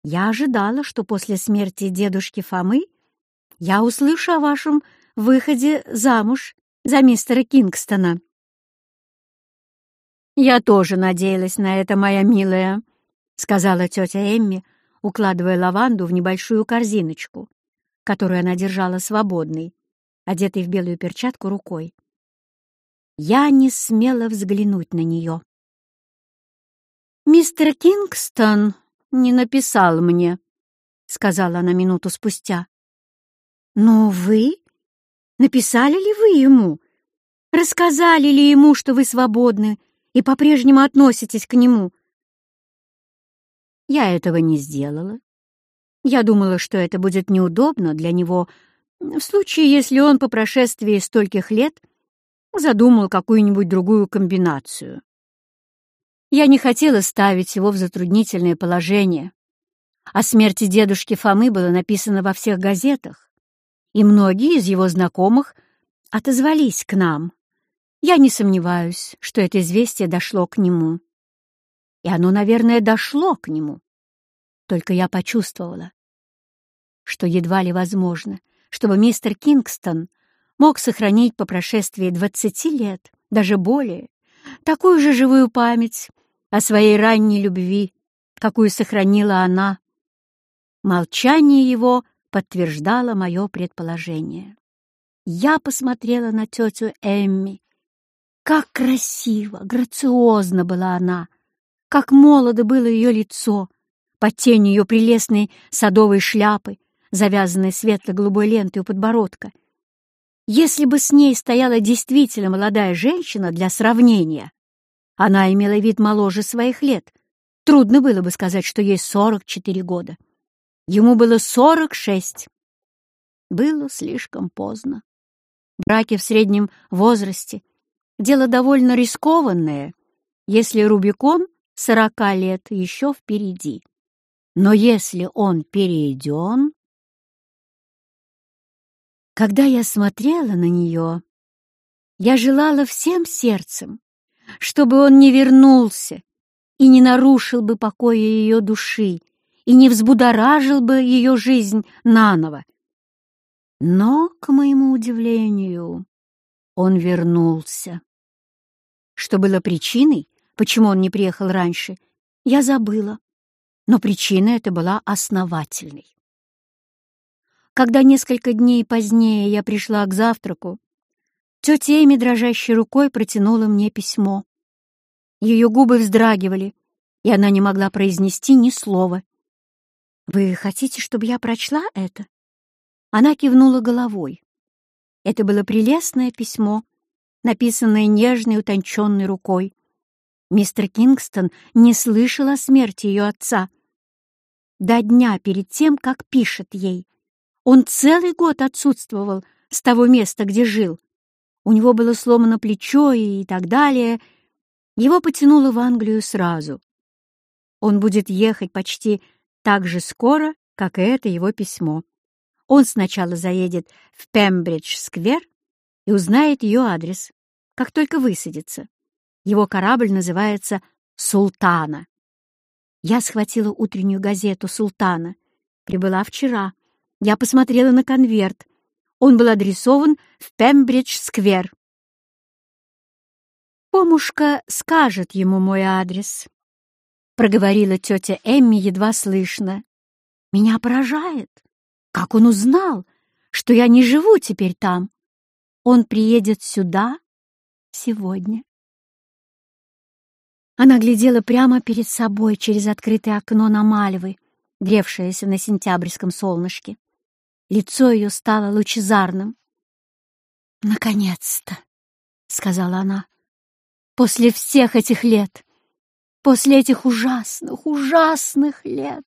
«Я ожидала, что после смерти дедушки Фомы я услышу о вашем выходе замуж за мистера Кингстона». «Я тоже надеялась на это, моя милая», — сказала тетя Эмми, укладывая лаванду в небольшую корзиночку, которую она держала свободной, одетой в белую перчатку рукой. Я не смела взглянуть на нее. «Мистер Кингстон не написал мне», — сказала она минуту спустя. «Но вы? Написали ли вы ему? Рассказали ли ему, что вы свободны и по-прежнему относитесь к нему?» Я этого не сделала. Я думала, что это будет неудобно для него в случае, если он по прошествии стольких лет задумал какую-нибудь другую комбинацию. Я не хотела ставить его в затруднительное положение. О смерти дедушки Фомы было написано во всех газетах, и многие из его знакомых отозвались к нам. Я не сомневаюсь, что это известие дошло к нему. И оно, наверное, дошло к нему. Только я почувствовала, что едва ли возможно, чтобы мистер Кингстон мог сохранить по прошествии двадцати лет, даже более, такую же живую память о своей ранней любви, какую сохранила она. Молчание его подтверждало мое предположение. Я посмотрела на тетю Эмми. Как красиво, грациозно была она, как молодо было ее лицо под тенью ее прелестной садовой шляпы, завязанной светло-голубой лентой у подбородка. Если бы с ней стояла действительно молодая женщина для сравнения, она имела вид моложе своих лет. Трудно было бы сказать, что ей 44 года. Ему было 46. Было слишком поздно. Браки в среднем возрасте — дело довольно рискованное, если Рубикон сорока лет еще впереди. Но если он перейден... Когда я смотрела на нее, я желала всем сердцем, чтобы он не вернулся и не нарушил бы покоя ее души и не взбудоражил бы ее жизнь наново. Но, к моему удивлению, он вернулся. Что было причиной, Почему он не приехал раньше, я забыла, но причина эта была основательной. Когда несколько дней позднее я пришла к завтраку, тетя Эми дрожащей рукой протянула мне письмо. Ее губы вздрагивали, и она не могла произнести ни слова. «Вы хотите, чтобы я прочла это?» Она кивнула головой. Это было прелестное письмо, написанное нежной утонченной рукой. Мистер Кингстон не слышал о смерти ее отца. До дня перед тем, как пишет ей. Он целый год отсутствовал с того места, где жил. У него было сломано плечо и так далее. Его потянуло в Англию сразу. Он будет ехать почти так же скоро, как и это его письмо. Он сначала заедет в Пембридж-сквер и узнает ее адрес, как только высадится. Его корабль называется «Султана». Я схватила утреннюю газету «Султана». Прибыла вчера. Я посмотрела на конверт. Он был адресован в Пембридж-сквер. Помушка скажет ему мой адрес, — проговорила тетя Эмми едва слышно. Меня поражает, как он узнал, что я не живу теперь там. Он приедет сюда сегодня. Она глядела прямо перед собой через открытое окно на мальвы, гревшееся на сентябрьском солнышке. Лицо ее стало лучезарным. «Наконец-то!» — сказала она. «После всех этих лет! После этих ужасных, ужасных лет!»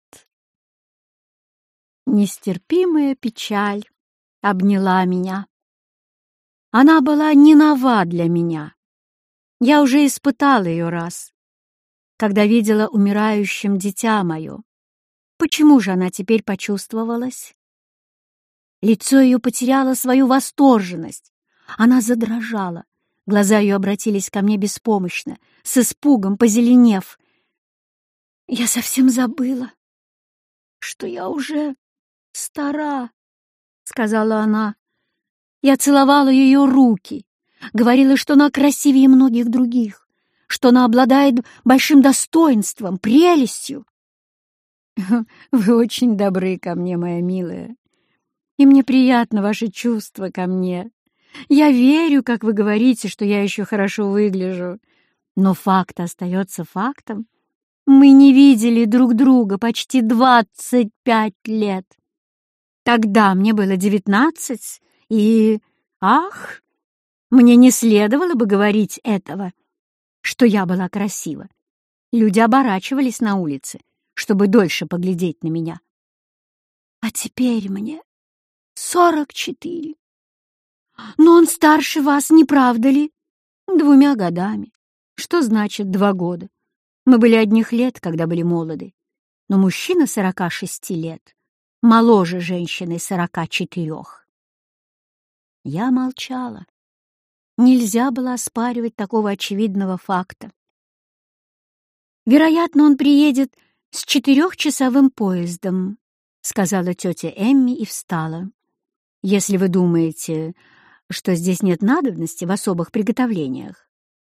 Нестерпимая печаль обняла меня. Она была не нова для меня. Я уже испытала ее раз, когда видела умирающим дитя мое. Почему же она теперь почувствовалась? Лицо ее потеряло свою восторженность. Она задрожала. Глаза ее обратились ко мне беспомощно, с испугом позеленев. Я совсем забыла, что я уже стара, — сказала она. Я целовала ее руки, говорила, что она красивее многих других, что она обладает большим достоинством, прелестью. <laughs> «Вы очень добры ко мне, моя милая, и мне приятно ваше чувство ко мне. Я верю, как вы говорите, что я еще хорошо выгляжу, но факт остается фактом. Мы не видели друг друга почти двадцать пять лет. Тогда мне было девятнадцать, и... Ах, мне не следовало бы говорить этого, что я была красива. Люди оборачивались на улице, чтобы дольше поглядеть на меня. А теперь мне сорок четыре. Но он старше вас, не правда ли? Двумя годами. Что значит два года? Мы были одних лет, когда были молоды. Но мужчина сорока шести лет моложе женщины сорока четырех. Я молчала. Нельзя было оспаривать такого очевидного факта. «Вероятно, он приедет с четырехчасовым поездом», — сказала тетя Эмми и встала. «Если вы думаете, что здесь нет надобности в особых приготовлениях,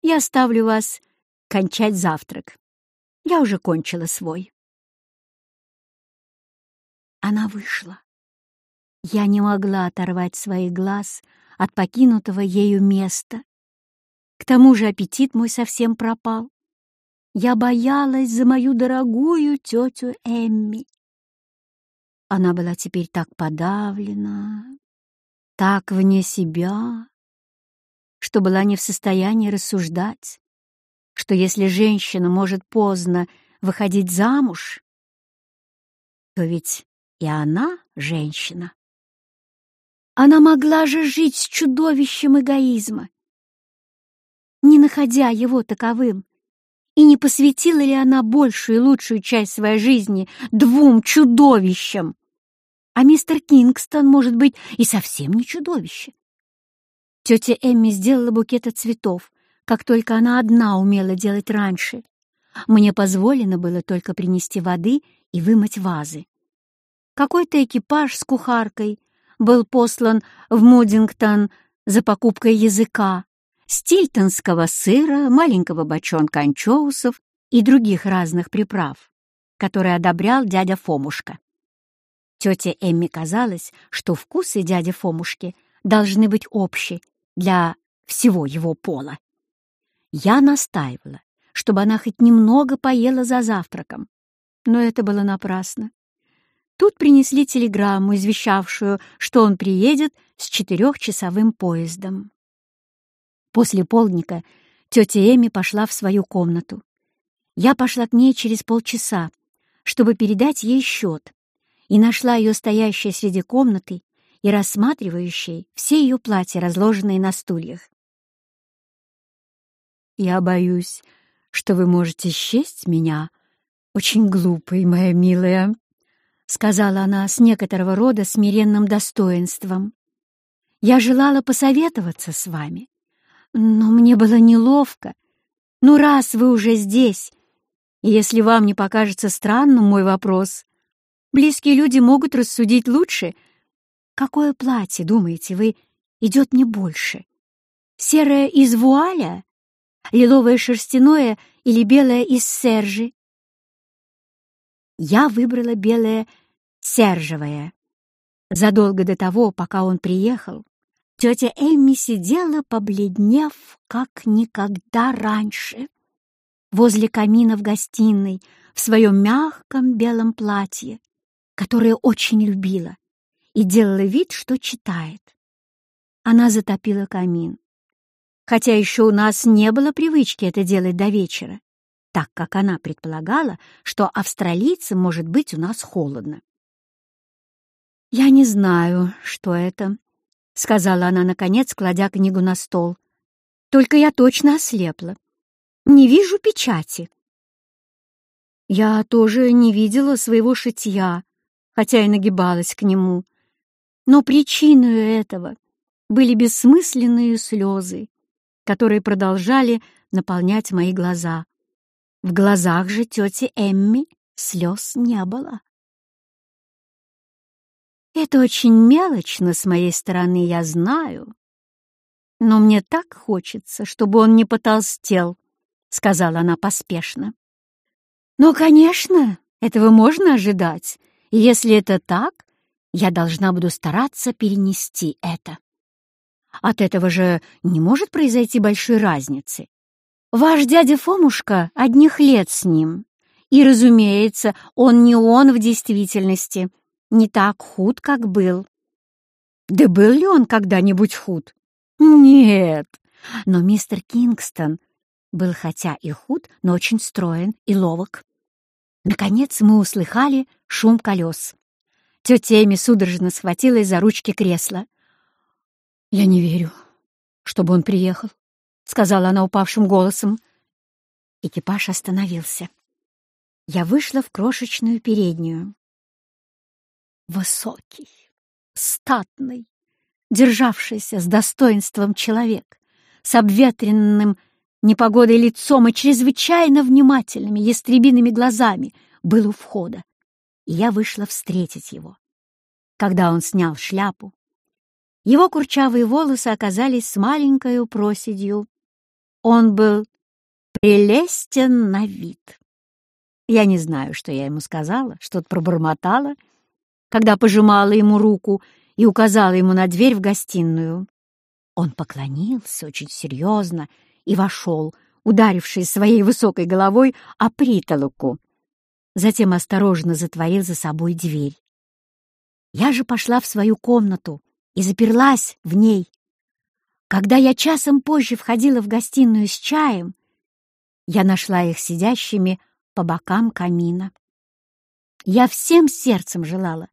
я оставлю вас кончать завтрак. Я уже кончила свой». Она вышла. Я не могла оторвать своих глаз от покинутого ею места. К тому же аппетит мой совсем пропал. Я боялась за мою дорогую тетю Эмми. Она была теперь так подавлена, так вне себя, что была не в состоянии рассуждать, что если женщина может поздно выходить замуж, то ведь и она женщина. Она могла же жить с чудовищем эгоизма, не находя его таковым, и не посвятила ли она большую и лучшую часть своей жизни двум чудовищам? А мистер Кингстон, может быть, и совсем не чудовище. Тетя Эмми сделала букет цветов, как только она одна умела делать раньше. Мне позволено было только принести воды и вымыть вазы. Какой-то экипаж с кухаркой был послан в Мудингтон за покупкой языка, стильтонского сыра, маленького бочонка анчоусов и других разных приправ, которые одобрял дядя Фомушка. Тете Эмми казалось, что вкусы дяди Фомушки должны быть общи для всего его пола. Я настаивала, чтобы она хоть немного поела за завтраком, но это было напрасно. Тут принесли телеграмму, извещавшую, что он приедет с четырехчасовым поездом. После полдника тетя Эми пошла в свою комнату. Я пошла к ней через полчаса, чтобы передать ей счет, и нашла ее стоящей среди комнаты и рассматривающей все ее платья, разложенные на стульях. «Я боюсь, что вы можете счесть меня очень глупой, моя милая», — сказала она с некоторого рода смиренным достоинством. «Я желала посоветоваться с вами, но мне было неловко. Ну, раз вы уже здесь, и если вам не покажется странным мой вопрос, близкие люди могут рассудить лучше. Какое платье, думаете вы, идет мне больше? Серое из вуаля лиловое шерстяное или белое из сержи. Я выбрала белое сержевое. Задолго до того, пока он приехал, тетя Эмми сидела, побледнев, как никогда раньше, возле камина в гостиной, в своем мягком белом платье, которое очень любила, и делала вид, что читает. Она затопила камин. Хотя еще у нас не было привычки это делать до вечера, так как она предполагала, что австралийцам может быть у нас холодно. «Я не знаю, что это», — сказала она, наконец, кладя книгу на стол. «Только я точно ослепла. Не вижу печати». Я тоже не видела своего шитья, хотя и нагибалась к нему. Но причиной этого были бессмысленные слезы, которые продолжали наполнять мои глаза. В глазах же тети Эмми слез не было. Это очень мелочно с моей стороны, я знаю. Но мне так хочется, чтобы он не потолстел, — сказала она поспешно. «Ну, конечно, этого можно ожидать, и если это так, я должна буду стараться перенести это. От этого же не может произойти большой разницы. Ваш дядя Фомушка одних лет с ним, и, разумеется, он не он в действительности, не так худ, как был. Да был ли он когда-нибудь худ? Нет, но мистер Кингстон был хотя и худ, но очень строен и ловок. Наконец мы услыхали шум колес. Тетя Эми судорожно схватилась за ручки кресла. «Я не верю, чтобы он приехал», — сказала она упавшим голосом. Экипаж остановился. Я вышла в крошечную переднюю. Высокий, статный, державшийся с достоинством человек, с обветренным непогодой лицом и чрезвычайно внимательными ястребиными глазами, был у входа, и я вышла встретить его. Когда он снял шляпу, его курчавые волосы оказались с маленькой проседью. Он был прелестен на вид. Я не знаю, что я ему сказала, что-то пробормотала, когда пожимала ему руку и указала ему на дверь в гостиную. Он поклонился очень серьезно и вошел, ударившись своей высокой головой о притолоку. Затем осторожно затворил за собой дверь. Я же пошла в свою комнату и заперлась в ней. Когда я часом позже входила в гостиную с чаем, я нашла их сидящими по бокам камина. Я всем сердцем желала,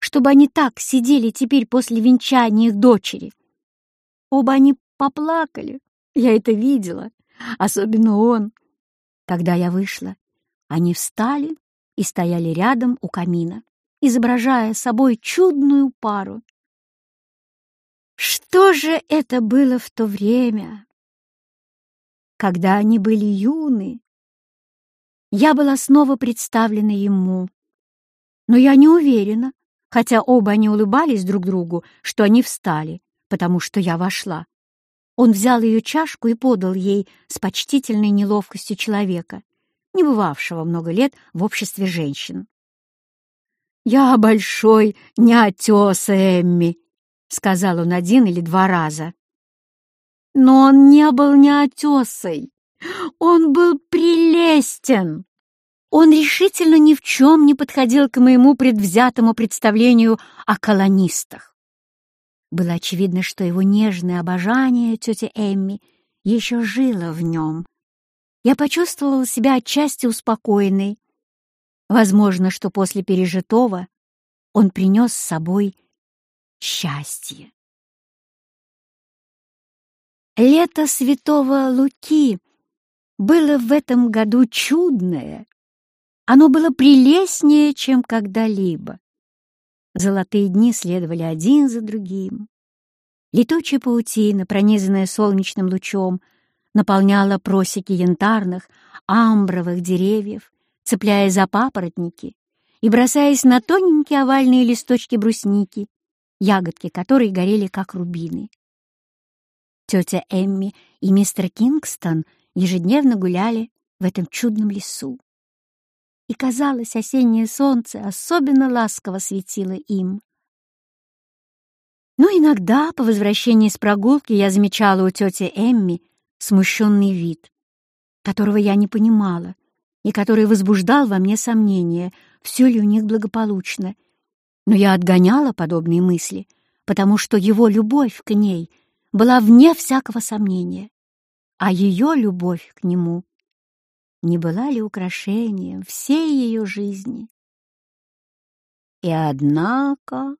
чтобы они так сидели теперь после венчания их дочери. Оба они поплакали, я это видела, особенно он. Когда я вышла, они встали и стояли рядом у камина, изображая собой чудную пару. Что же это было в то время, когда они были юны? Я была снова представлена ему, но я не уверена, хотя оба они улыбались друг другу, что они встали, потому что я вошла. Он взял ее чашку и подал ей с почтительной неловкостью человека, не бывавшего много лет в обществе женщин. «Я большой неотес, Эмми», — сказал он один или два раза. Но он не был неотесой, он был прелестен. Он решительно ни в чем не подходил к моему предвзятому представлению о колонистах. Было очевидно, что его нежное обожание тети Эмми еще жило в нем. Я почувствовала себя отчасти успокоенной. Возможно, что после пережитого он принес с собой счастье. Лето святого Луки было в этом году чудное. Оно было прелестнее, чем когда-либо. Золотые дни следовали один за другим. Летучая паутина, пронизанная солнечным лучом, наполняла просеки янтарных, амбровых деревьев, цепляясь за папоротники и бросаясь на тоненькие овальные листочки брусники, ягодки которой горели как рубины. Тетя Эмми и мистер Кингстон ежедневно гуляли в этом чудном лесу. И, казалось, осеннее солнце особенно ласково светило им. Но иногда, по возвращении с прогулки, я замечала у тети Эмми смущенный вид, которого я не понимала и который возбуждал во мне сомнения, все ли у них благополучно. Но я отгоняла подобные мысли, потому что его любовь к ней была вне всякого сомнения, а ее любовь к нему не была ли украшением всей ее жизни. И однако...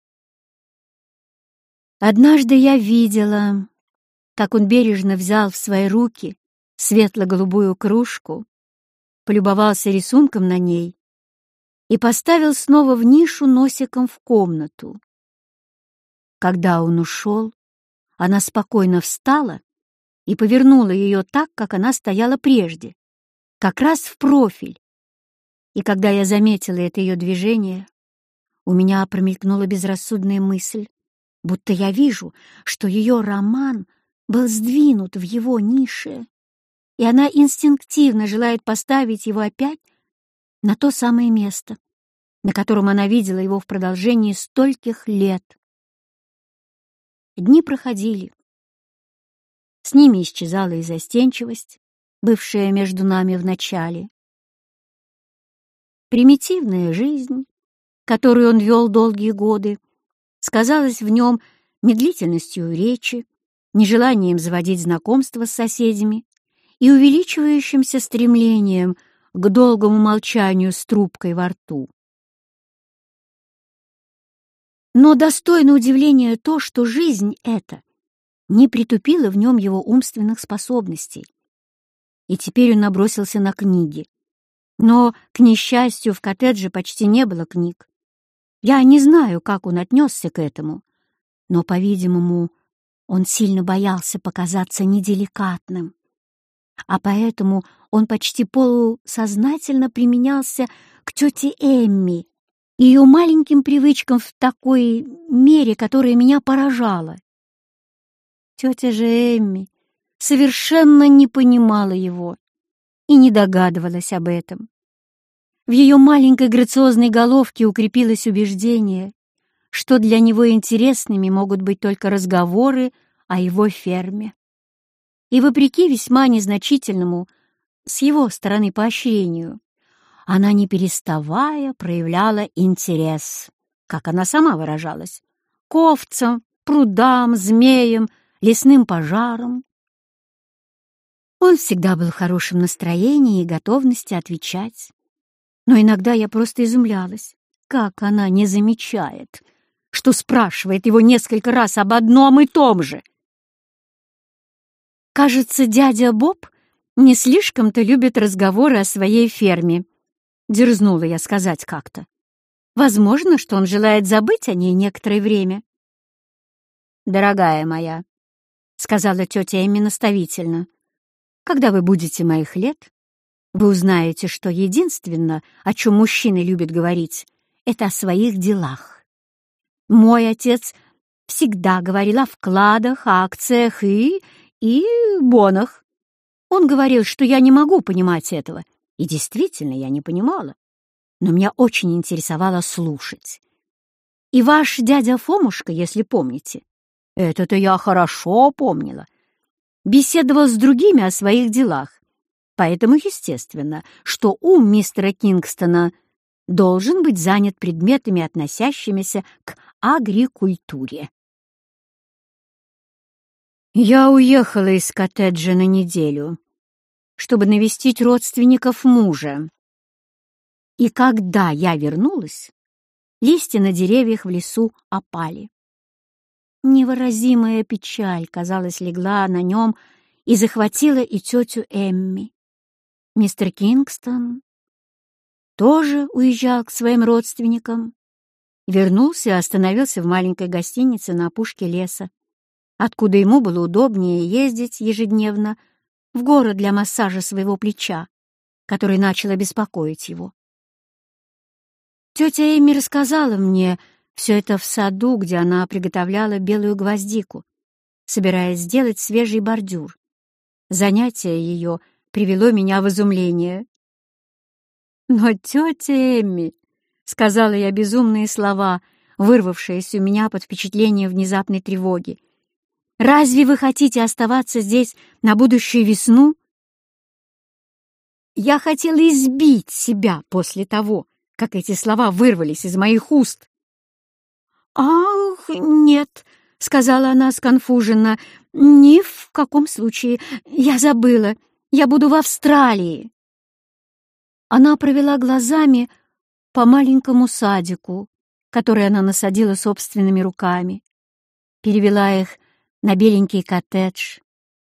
Однажды я видела, как он бережно взял в свои руки светло-голубую кружку, полюбовался рисунком на ней и поставил снова в нишу носиком в комнату. Когда он ушел, она спокойно встала и повернула ее так, как она стояла прежде, как раз в профиль. И когда я заметила это ее движение, у меня промелькнула безрассудная мысль, будто я вижу, что ее роман был сдвинут в его нише, и она инстинктивно желает поставить его опять на то самое место, на котором она видела его в продолжении стольких лет. Дни проходили. С ними исчезала и застенчивость, бывшая между нами в начале. Примитивная жизнь, которую он вел долгие годы, сказалась в нем медлительностью речи, нежеланием заводить знакомства с соседями и увеличивающимся стремлением к долгому молчанию с трубкой во рту. Но достойно удивления то, что жизнь эта не притупила в нем его умственных способностей, и теперь он набросился на книги. Но, к несчастью, в коттедже почти не было книг. Я не знаю, как он отнесся к этому, но, по-видимому, он сильно боялся показаться неделикатным. А поэтому он почти полусознательно применялся к тете Эмми ее маленьким привычкам в такой мере, которая меня поражала. Тетя же Эмми совершенно не понимала его и не догадывалась об этом. В ее маленькой грациозной головке укрепилось убеждение, что для него интересными могут быть только разговоры о его ферме. И вопреки весьма незначительному с его стороны поощрению, она, не переставая, проявляла интерес, как она сама выражалась, к овцам, прудам, змеям, лесным пожарам, он всегда был в хорошем настроении и готовности отвечать. Но иногда я просто изумлялась, как она не замечает, что спрашивает его несколько раз об одном и том же. Кажется, дядя Боб не слишком-то любит разговоры о своей ферме, дерзнула я сказать как-то. Возможно, что он желает забыть о ней некоторое время. «Дорогая моя», — сказала тетя Эмми наставительно, — когда вы будете моих лет, вы узнаете, что единственное, о чем мужчины любят говорить, это о своих делах. Мой отец всегда говорил о вкладах, акциях и... и бонах. Он говорил, что я не могу понимать этого, и действительно я не понимала, но меня очень интересовало слушать. И ваш дядя Фомушка, если помните, это-то я хорошо помнила — беседовал с другими о своих делах, поэтому естественно, что ум мистера Кингстона должен быть занят предметами, относящимися к агрикультуре. Я уехала из коттеджа на неделю, чтобы навестить родственников мужа. И когда я вернулась, листья на деревьях в лесу опали. Невыразимая печаль, казалось, легла на нем и захватила и тетю Эмми. Мистер Кингстон тоже уезжал к своим родственникам. Вернулся и остановился в маленькой гостинице на опушке леса, откуда ему было удобнее ездить ежедневно в город для массажа своего плеча, который начал беспокоить его. Тетя Эми рассказала мне, все это в саду, где она приготовляла белую гвоздику, собираясь сделать свежий бордюр. Занятие ее привело меня в изумление. «Но тетя Эмми», — сказала я безумные слова, вырвавшиеся у меня под впечатление внезапной тревоги, «разве вы хотите оставаться здесь на будущую весну?» Я хотела избить себя после того, как эти слова вырвались из моих уст. «Ах, нет», — сказала она сконфуженно, — «ни в каком случае. Я забыла. Я буду в Австралии». Она провела глазами по маленькому садику, который она насадила собственными руками, перевела их на беленький коттедж,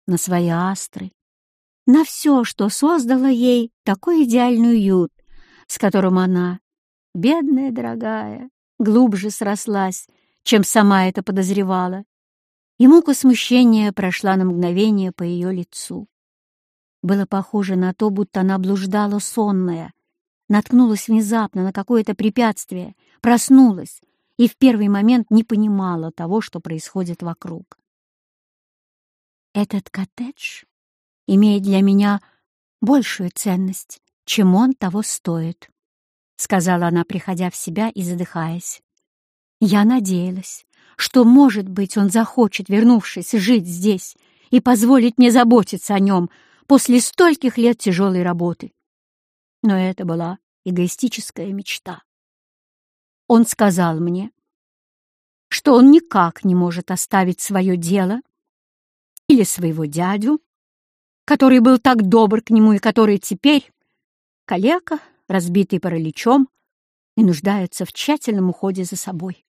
на свои астры, на все, что создало ей такой идеальный уют, с которым она, бедная дорогая, глубже срослась, чем сама это подозревала, и мука смущения прошла на мгновение по ее лицу. Было похоже на то, будто она блуждала сонная, наткнулась внезапно на какое-то препятствие, проснулась и в первый момент не понимала того, что происходит вокруг. «Этот коттедж имеет для меня большую ценность, чем он того стоит», — сказала она, приходя в себя и задыхаясь. «Я надеялась, что, может быть, он захочет, вернувшись, жить здесь и позволить мне заботиться о нем после стольких лет тяжелой работы. Но это была эгоистическая мечта. Он сказал мне, что он никак не может оставить свое дело или своего дядю, который был так добр к нему и который теперь калека, разбитый параличом, и нуждается в тщательном уходе за собой.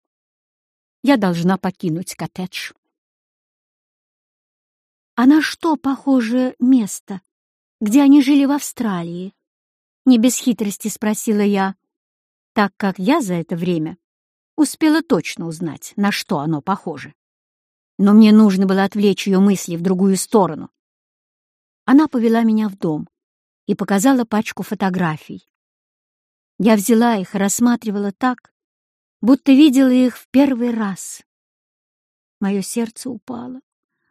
Я должна покинуть коттедж. А на что похоже место, где они жили в Австралии? Не без хитрости спросила я, так как я за это время успела точно узнать, на что оно похоже. Но мне нужно было отвлечь ее мысли в другую сторону. Она повела меня в дом и показала пачку фотографий. Я взяла их и рассматривала так, будто видела их в первый раз. Мое сердце упало,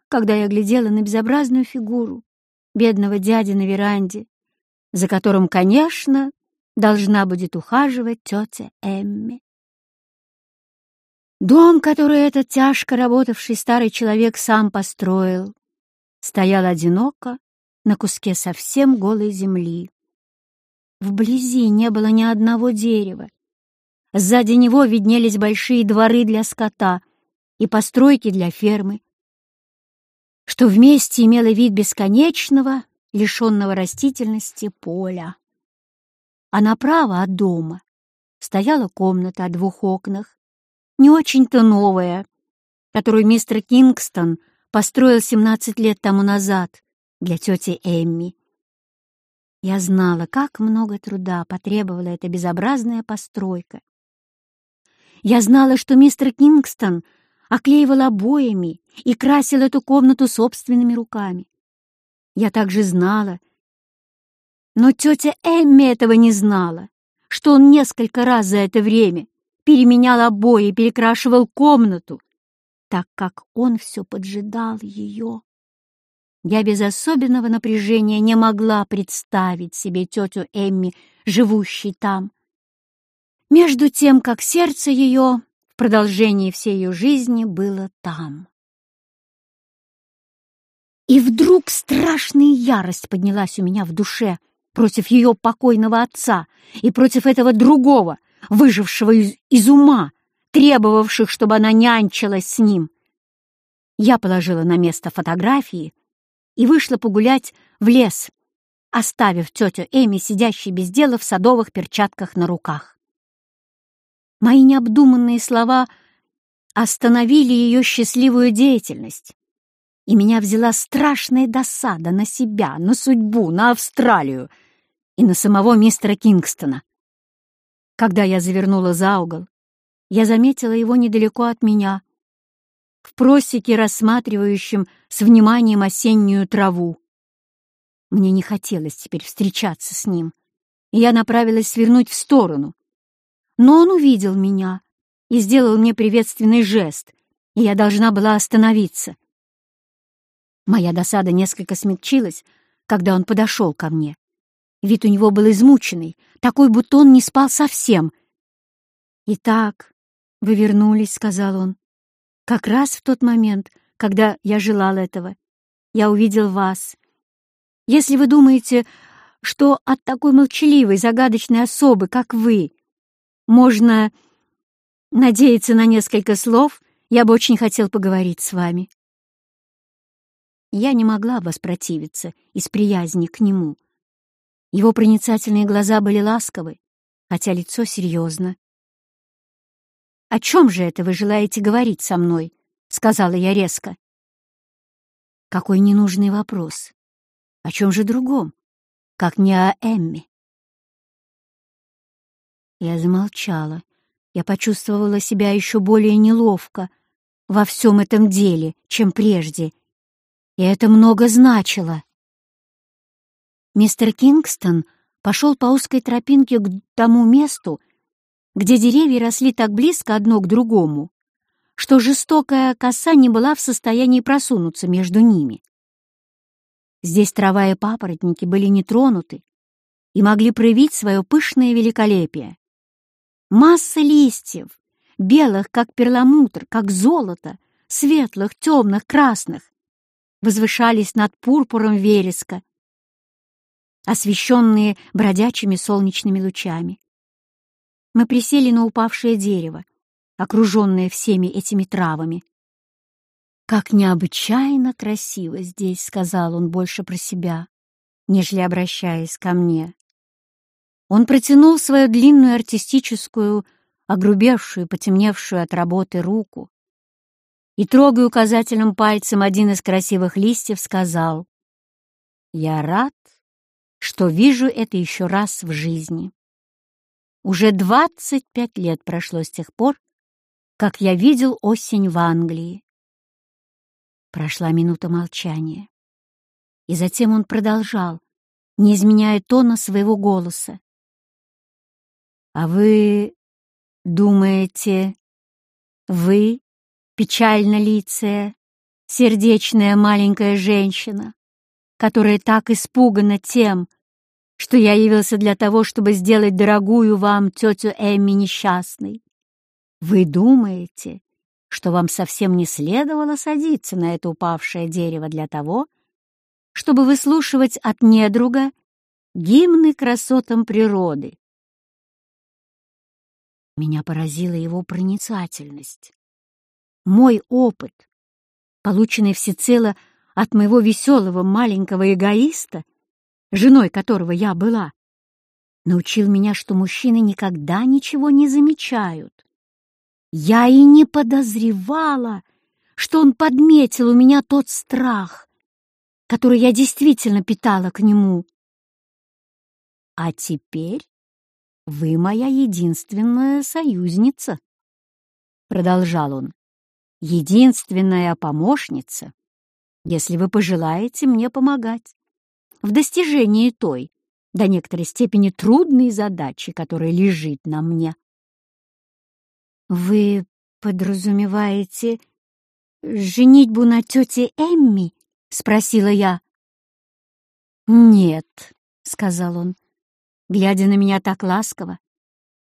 когда я глядела на безобразную фигуру бедного дяди на веранде, за которым, конечно, должна будет ухаживать тетя Эмми. Дом, который этот тяжко работавший старый человек сам построил, стоял одиноко на куске совсем голой земли. Вблизи не было ни одного дерева. Сзади него виднелись большие дворы для скота и постройки для фермы, что вместе имело вид бесконечного, лишенного растительности поля. А направо от дома стояла комната о двух окнах, не очень-то новая, которую мистер Кингстон построил 17 лет тому назад для тети Эмми. Я знала, как много труда потребовала эта безобразная постройка. Я знала, что мистер Кингстон оклеивал обоями и красил эту комнату собственными руками. Я также знала, но тетя Эмми этого не знала, что он несколько раз за это время переменял обои и перекрашивал комнату, так как он все поджидал ее. Я без особенного напряжения не могла представить себе тетю Эмми, живущей там. Между тем, как сердце ее в продолжении всей ее жизни было там. И вдруг страшная ярость поднялась у меня в душе против ее покойного отца и против этого другого, выжившего из, из ума, требовавших, чтобы она нянчилась с ним. Я положила на место фотографии и вышла погулять в лес, оставив тетю Эми, сидящей без дела в садовых перчатках на руках. Мои необдуманные слова остановили ее счастливую деятельность, и меня взяла страшная досада на себя, на судьбу, на Австралию и на самого мистера Кингстона. Когда я завернула за угол, я заметила его недалеко от меня, в просеке, рассматривающем с вниманием осеннюю траву. Мне не хотелось теперь встречаться с ним, и я направилась свернуть в сторону. Но он увидел меня и сделал мне приветственный жест, и я должна была остановиться. Моя досада несколько смягчилась, когда он подошел ко мне. Вид у него был измученный, такой, будто он не спал совсем. «Итак, вы вернулись», — сказал он. «Как раз в тот момент, когда я желал этого, я увидел вас. Если вы думаете, что от такой молчаливой, загадочной особы, как вы, можно надеяться на несколько слов, я бы очень хотел поговорить с вами». Я не могла воспротивиться из приязни к нему. Его проницательные глаза были ласковы, хотя лицо серьезно. «О чем же это вы желаете говорить со мной?» — сказала я резко. Какой ненужный вопрос. О чем же другом, как не о Эмме? Я замолчала. Я почувствовала себя еще более неловко во всем этом деле, чем прежде, и это много значило. Мистер Кингстон пошел по узкой тропинке к тому месту, где деревья росли так близко одно к другому, что жестокая коса не была в состоянии просунуться между ними. Здесь трава и папоротники были не тронуты и могли проявить свое пышное великолепие. Масса листьев, белых, как перламутр, как золото, светлых, темных, красных, возвышались над пурпуром вереска, освещенные бродячими солнечными лучами. Мы присели на упавшее дерево, окруженное всеми этими травами. «Как необычайно красиво здесь», — сказал он больше про себя, нежели обращаясь ко мне. Он протянул свою длинную артистическую, огрубевшую, потемневшую от работы руку и, трогая указательным пальцем один из красивых листьев, сказал, «Я рад, что вижу это еще раз в жизни. Уже двадцать пять лет прошло с тех пор, как я видел осень в Англии. Прошла минута молчания, и затем он продолжал, не изменяя тона своего голоса. «А вы думаете, вы печально лицая, сердечная маленькая женщина, которая так испугана тем, что я явился для того, чтобы сделать дорогую вам тетю Эмми несчастной. Вы думаете, что вам совсем не следовало садиться на это упавшее дерево для того, чтобы выслушивать от недруга гимны красотам природы. Меня поразила его проницательность мой опыт, полученный всецело от моего веселого маленького эгоиста, женой которого я была, научил меня, что мужчины никогда ничего не замечают. Я и не подозревала, что он подметил у меня тот страх, который я действительно питала к нему. А теперь вы моя единственная союзница, — продолжал он единственная помощница, если вы пожелаете мне помогать в достижении той, до некоторой степени трудной задачи, которая лежит на мне. «Вы подразумеваете женитьбу на тете Эмми?» — спросила я. «Нет», — сказал он, глядя на меня так ласково,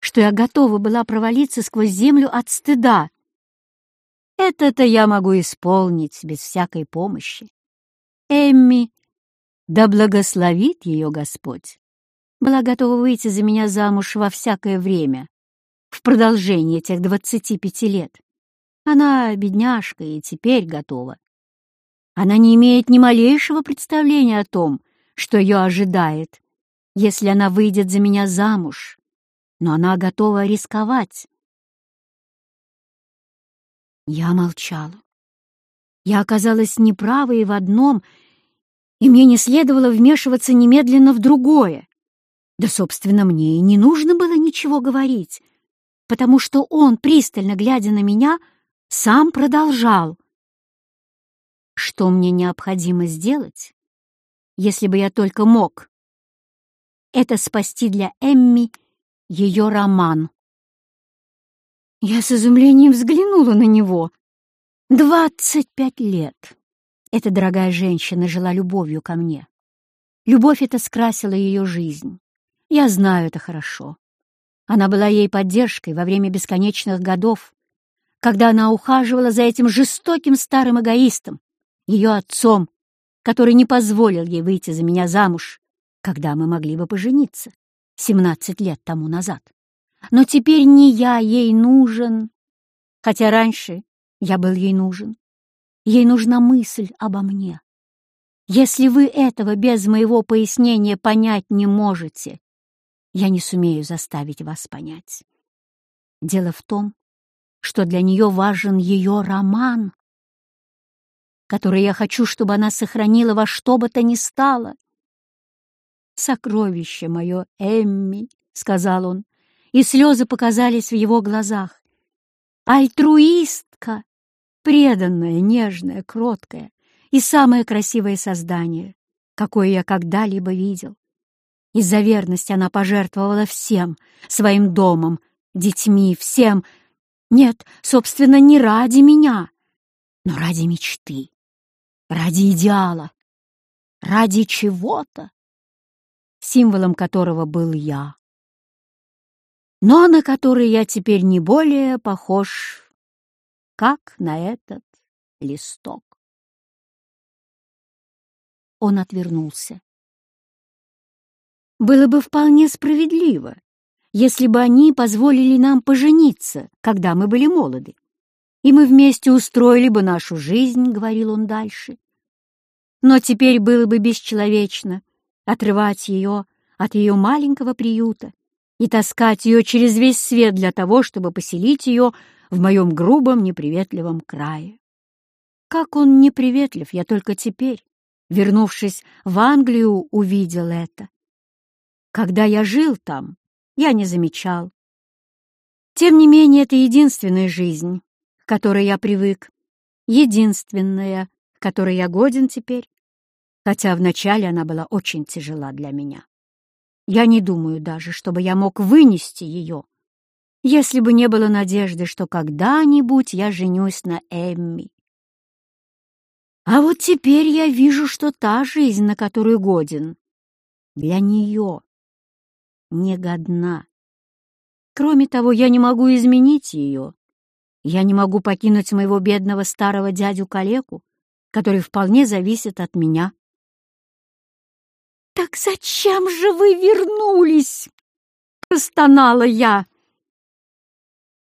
что я готова была провалиться сквозь землю от стыда. Это-то я могу исполнить без всякой помощи. Эмми, да благословит ее Господь, была готова выйти за меня замуж во всякое время, в продолжение этих двадцати пяти лет. Она бедняжка и теперь готова. Она не имеет ни малейшего представления о том, что ее ожидает, если она выйдет за меня замуж, но она готова рисковать, я молчала. Я оказалась неправой в одном, и мне не следовало вмешиваться немедленно в другое. Да, собственно, мне и не нужно было ничего говорить, потому что он, пристально глядя на меня, сам продолжал. Что мне необходимо сделать, если бы я только мог? Это спасти для Эмми ее роман. Я с изумлением взглянула на него. Двадцать пять лет. Эта дорогая женщина жила любовью ко мне. Любовь эта скрасила ее жизнь. Я знаю это хорошо. Она была ей поддержкой во время бесконечных годов, когда она ухаживала за этим жестоким старым эгоистом, ее отцом, который не позволил ей выйти за меня замуж, когда мы могли бы пожениться, 17 лет тому назад. Но теперь не я ей нужен, хотя раньше я был ей нужен. Ей нужна мысль обо мне. Если вы этого без моего пояснения понять не можете, я не сумею заставить вас понять. Дело в том, что для нее важен ее роман, который я хочу, чтобы она сохранила во что бы то ни стало. «Сокровище мое, Эмми», — сказал он, и слезы показались в его глазах. «Альтруистка, преданная, нежная, кроткая и самое красивое создание, какое я когда-либо видел. Из-за верности она пожертвовала всем, своим домом, детьми, всем. Нет, собственно, не ради меня, но ради мечты, ради идеала, ради чего-то, символом которого был я, но на который я теперь не более похож, как на этот листок. Он отвернулся. Было бы вполне справедливо, если бы они позволили нам пожениться, когда мы были молоды, и мы вместе устроили бы нашу жизнь, — говорил он дальше. Но теперь было бы бесчеловечно отрывать ее от ее маленького приюта и таскать ее через весь свет для того, чтобы поселить ее в моем грубом, неприветливом крае. Как он неприветлив, я только теперь, вернувшись в Англию, увидел это. Когда я жил там, я не замечал. Тем не менее, это единственная жизнь, к которой я привык, единственная, к которой я годен теперь, хотя вначале она была очень тяжела для меня. Я не думаю даже, чтобы я мог вынести ее, если бы не было надежды, что когда-нибудь я женюсь на Эмми. А вот теперь я вижу, что та жизнь, на которую годен, для нее негодна. Кроме того, я не могу изменить ее. Я не могу покинуть моего бедного старого дядю-калеку, который вполне зависит от меня. «Так зачем же вы вернулись?» — простонала я.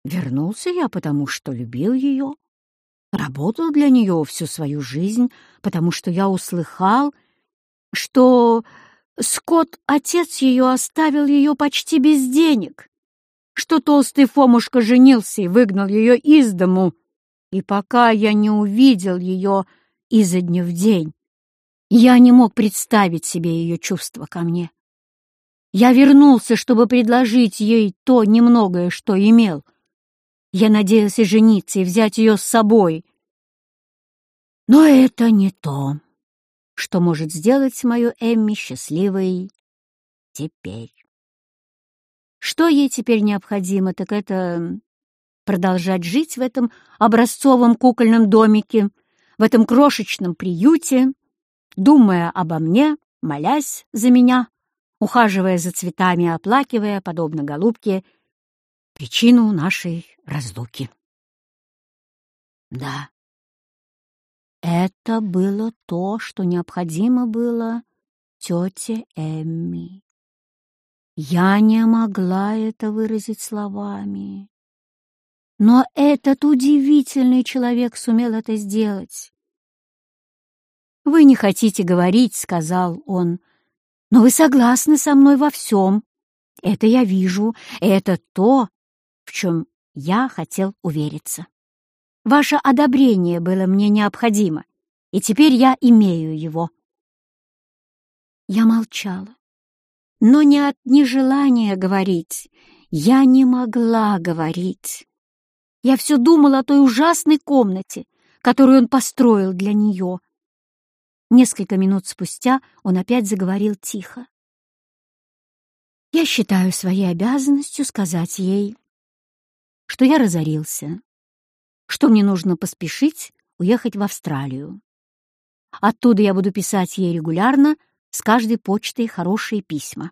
Вернулся я, потому что любил ее, работал для нее всю свою жизнь, потому что я услыхал, что Скотт, отец ее, оставил ее почти без денег, что толстый Фомушка женился и выгнал ее из дому, и пока я не увидел ее изо дня в день, я не мог представить себе ее чувства ко мне. Я вернулся, чтобы предложить ей то немногое, что имел. Я надеялся жениться и взять ее с собой. Но это не то что может сделать мою Эмми счастливой теперь. Что ей теперь необходимо, так это продолжать жить в этом образцовом кукольном домике, в этом крошечном приюте, думая обо мне, молясь за меня, ухаживая за цветами, оплакивая, подобно голубке, причину нашей разлуки. Да, это было то, что необходимо было тете Эмми. Я не могла это выразить словами. Но этот удивительный человек сумел это сделать. «Вы не хотите говорить», — сказал он, — «но вы согласны со мной во всем. Это я вижу, это то, в чем я хотел увериться». Ваше одобрение было мне необходимо, и теперь я имею его. Я молчала, но не от нежелания говорить. Я не могла говорить. Я все думала о той ужасной комнате, которую он построил для нее. Несколько минут спустя он опять заговорил тихо. Я считаю своей обязанностью сказать ей, что я разорился, что мне нужно поспешить уехать в Австралию. Оттуда я буду писать ей регулярно с каждой почтой хорошие письма.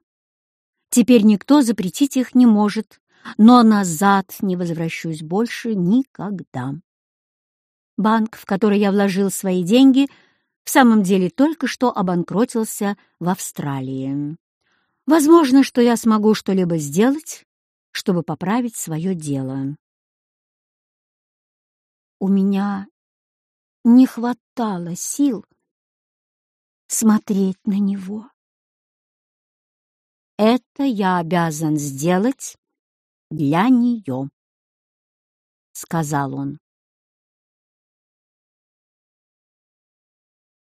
Теперь никто запретить их не может, но назад не возвращусь больше никогда. Банк, в который я вложил свои деньги, в самом деле только что обанкротился в Австралии. Возможно, что я смогу что-либо сделать, чтобы поправить свое дело. У меня не хватало сил смотреть на него. Это я обязан сделать для нее, — сказал он.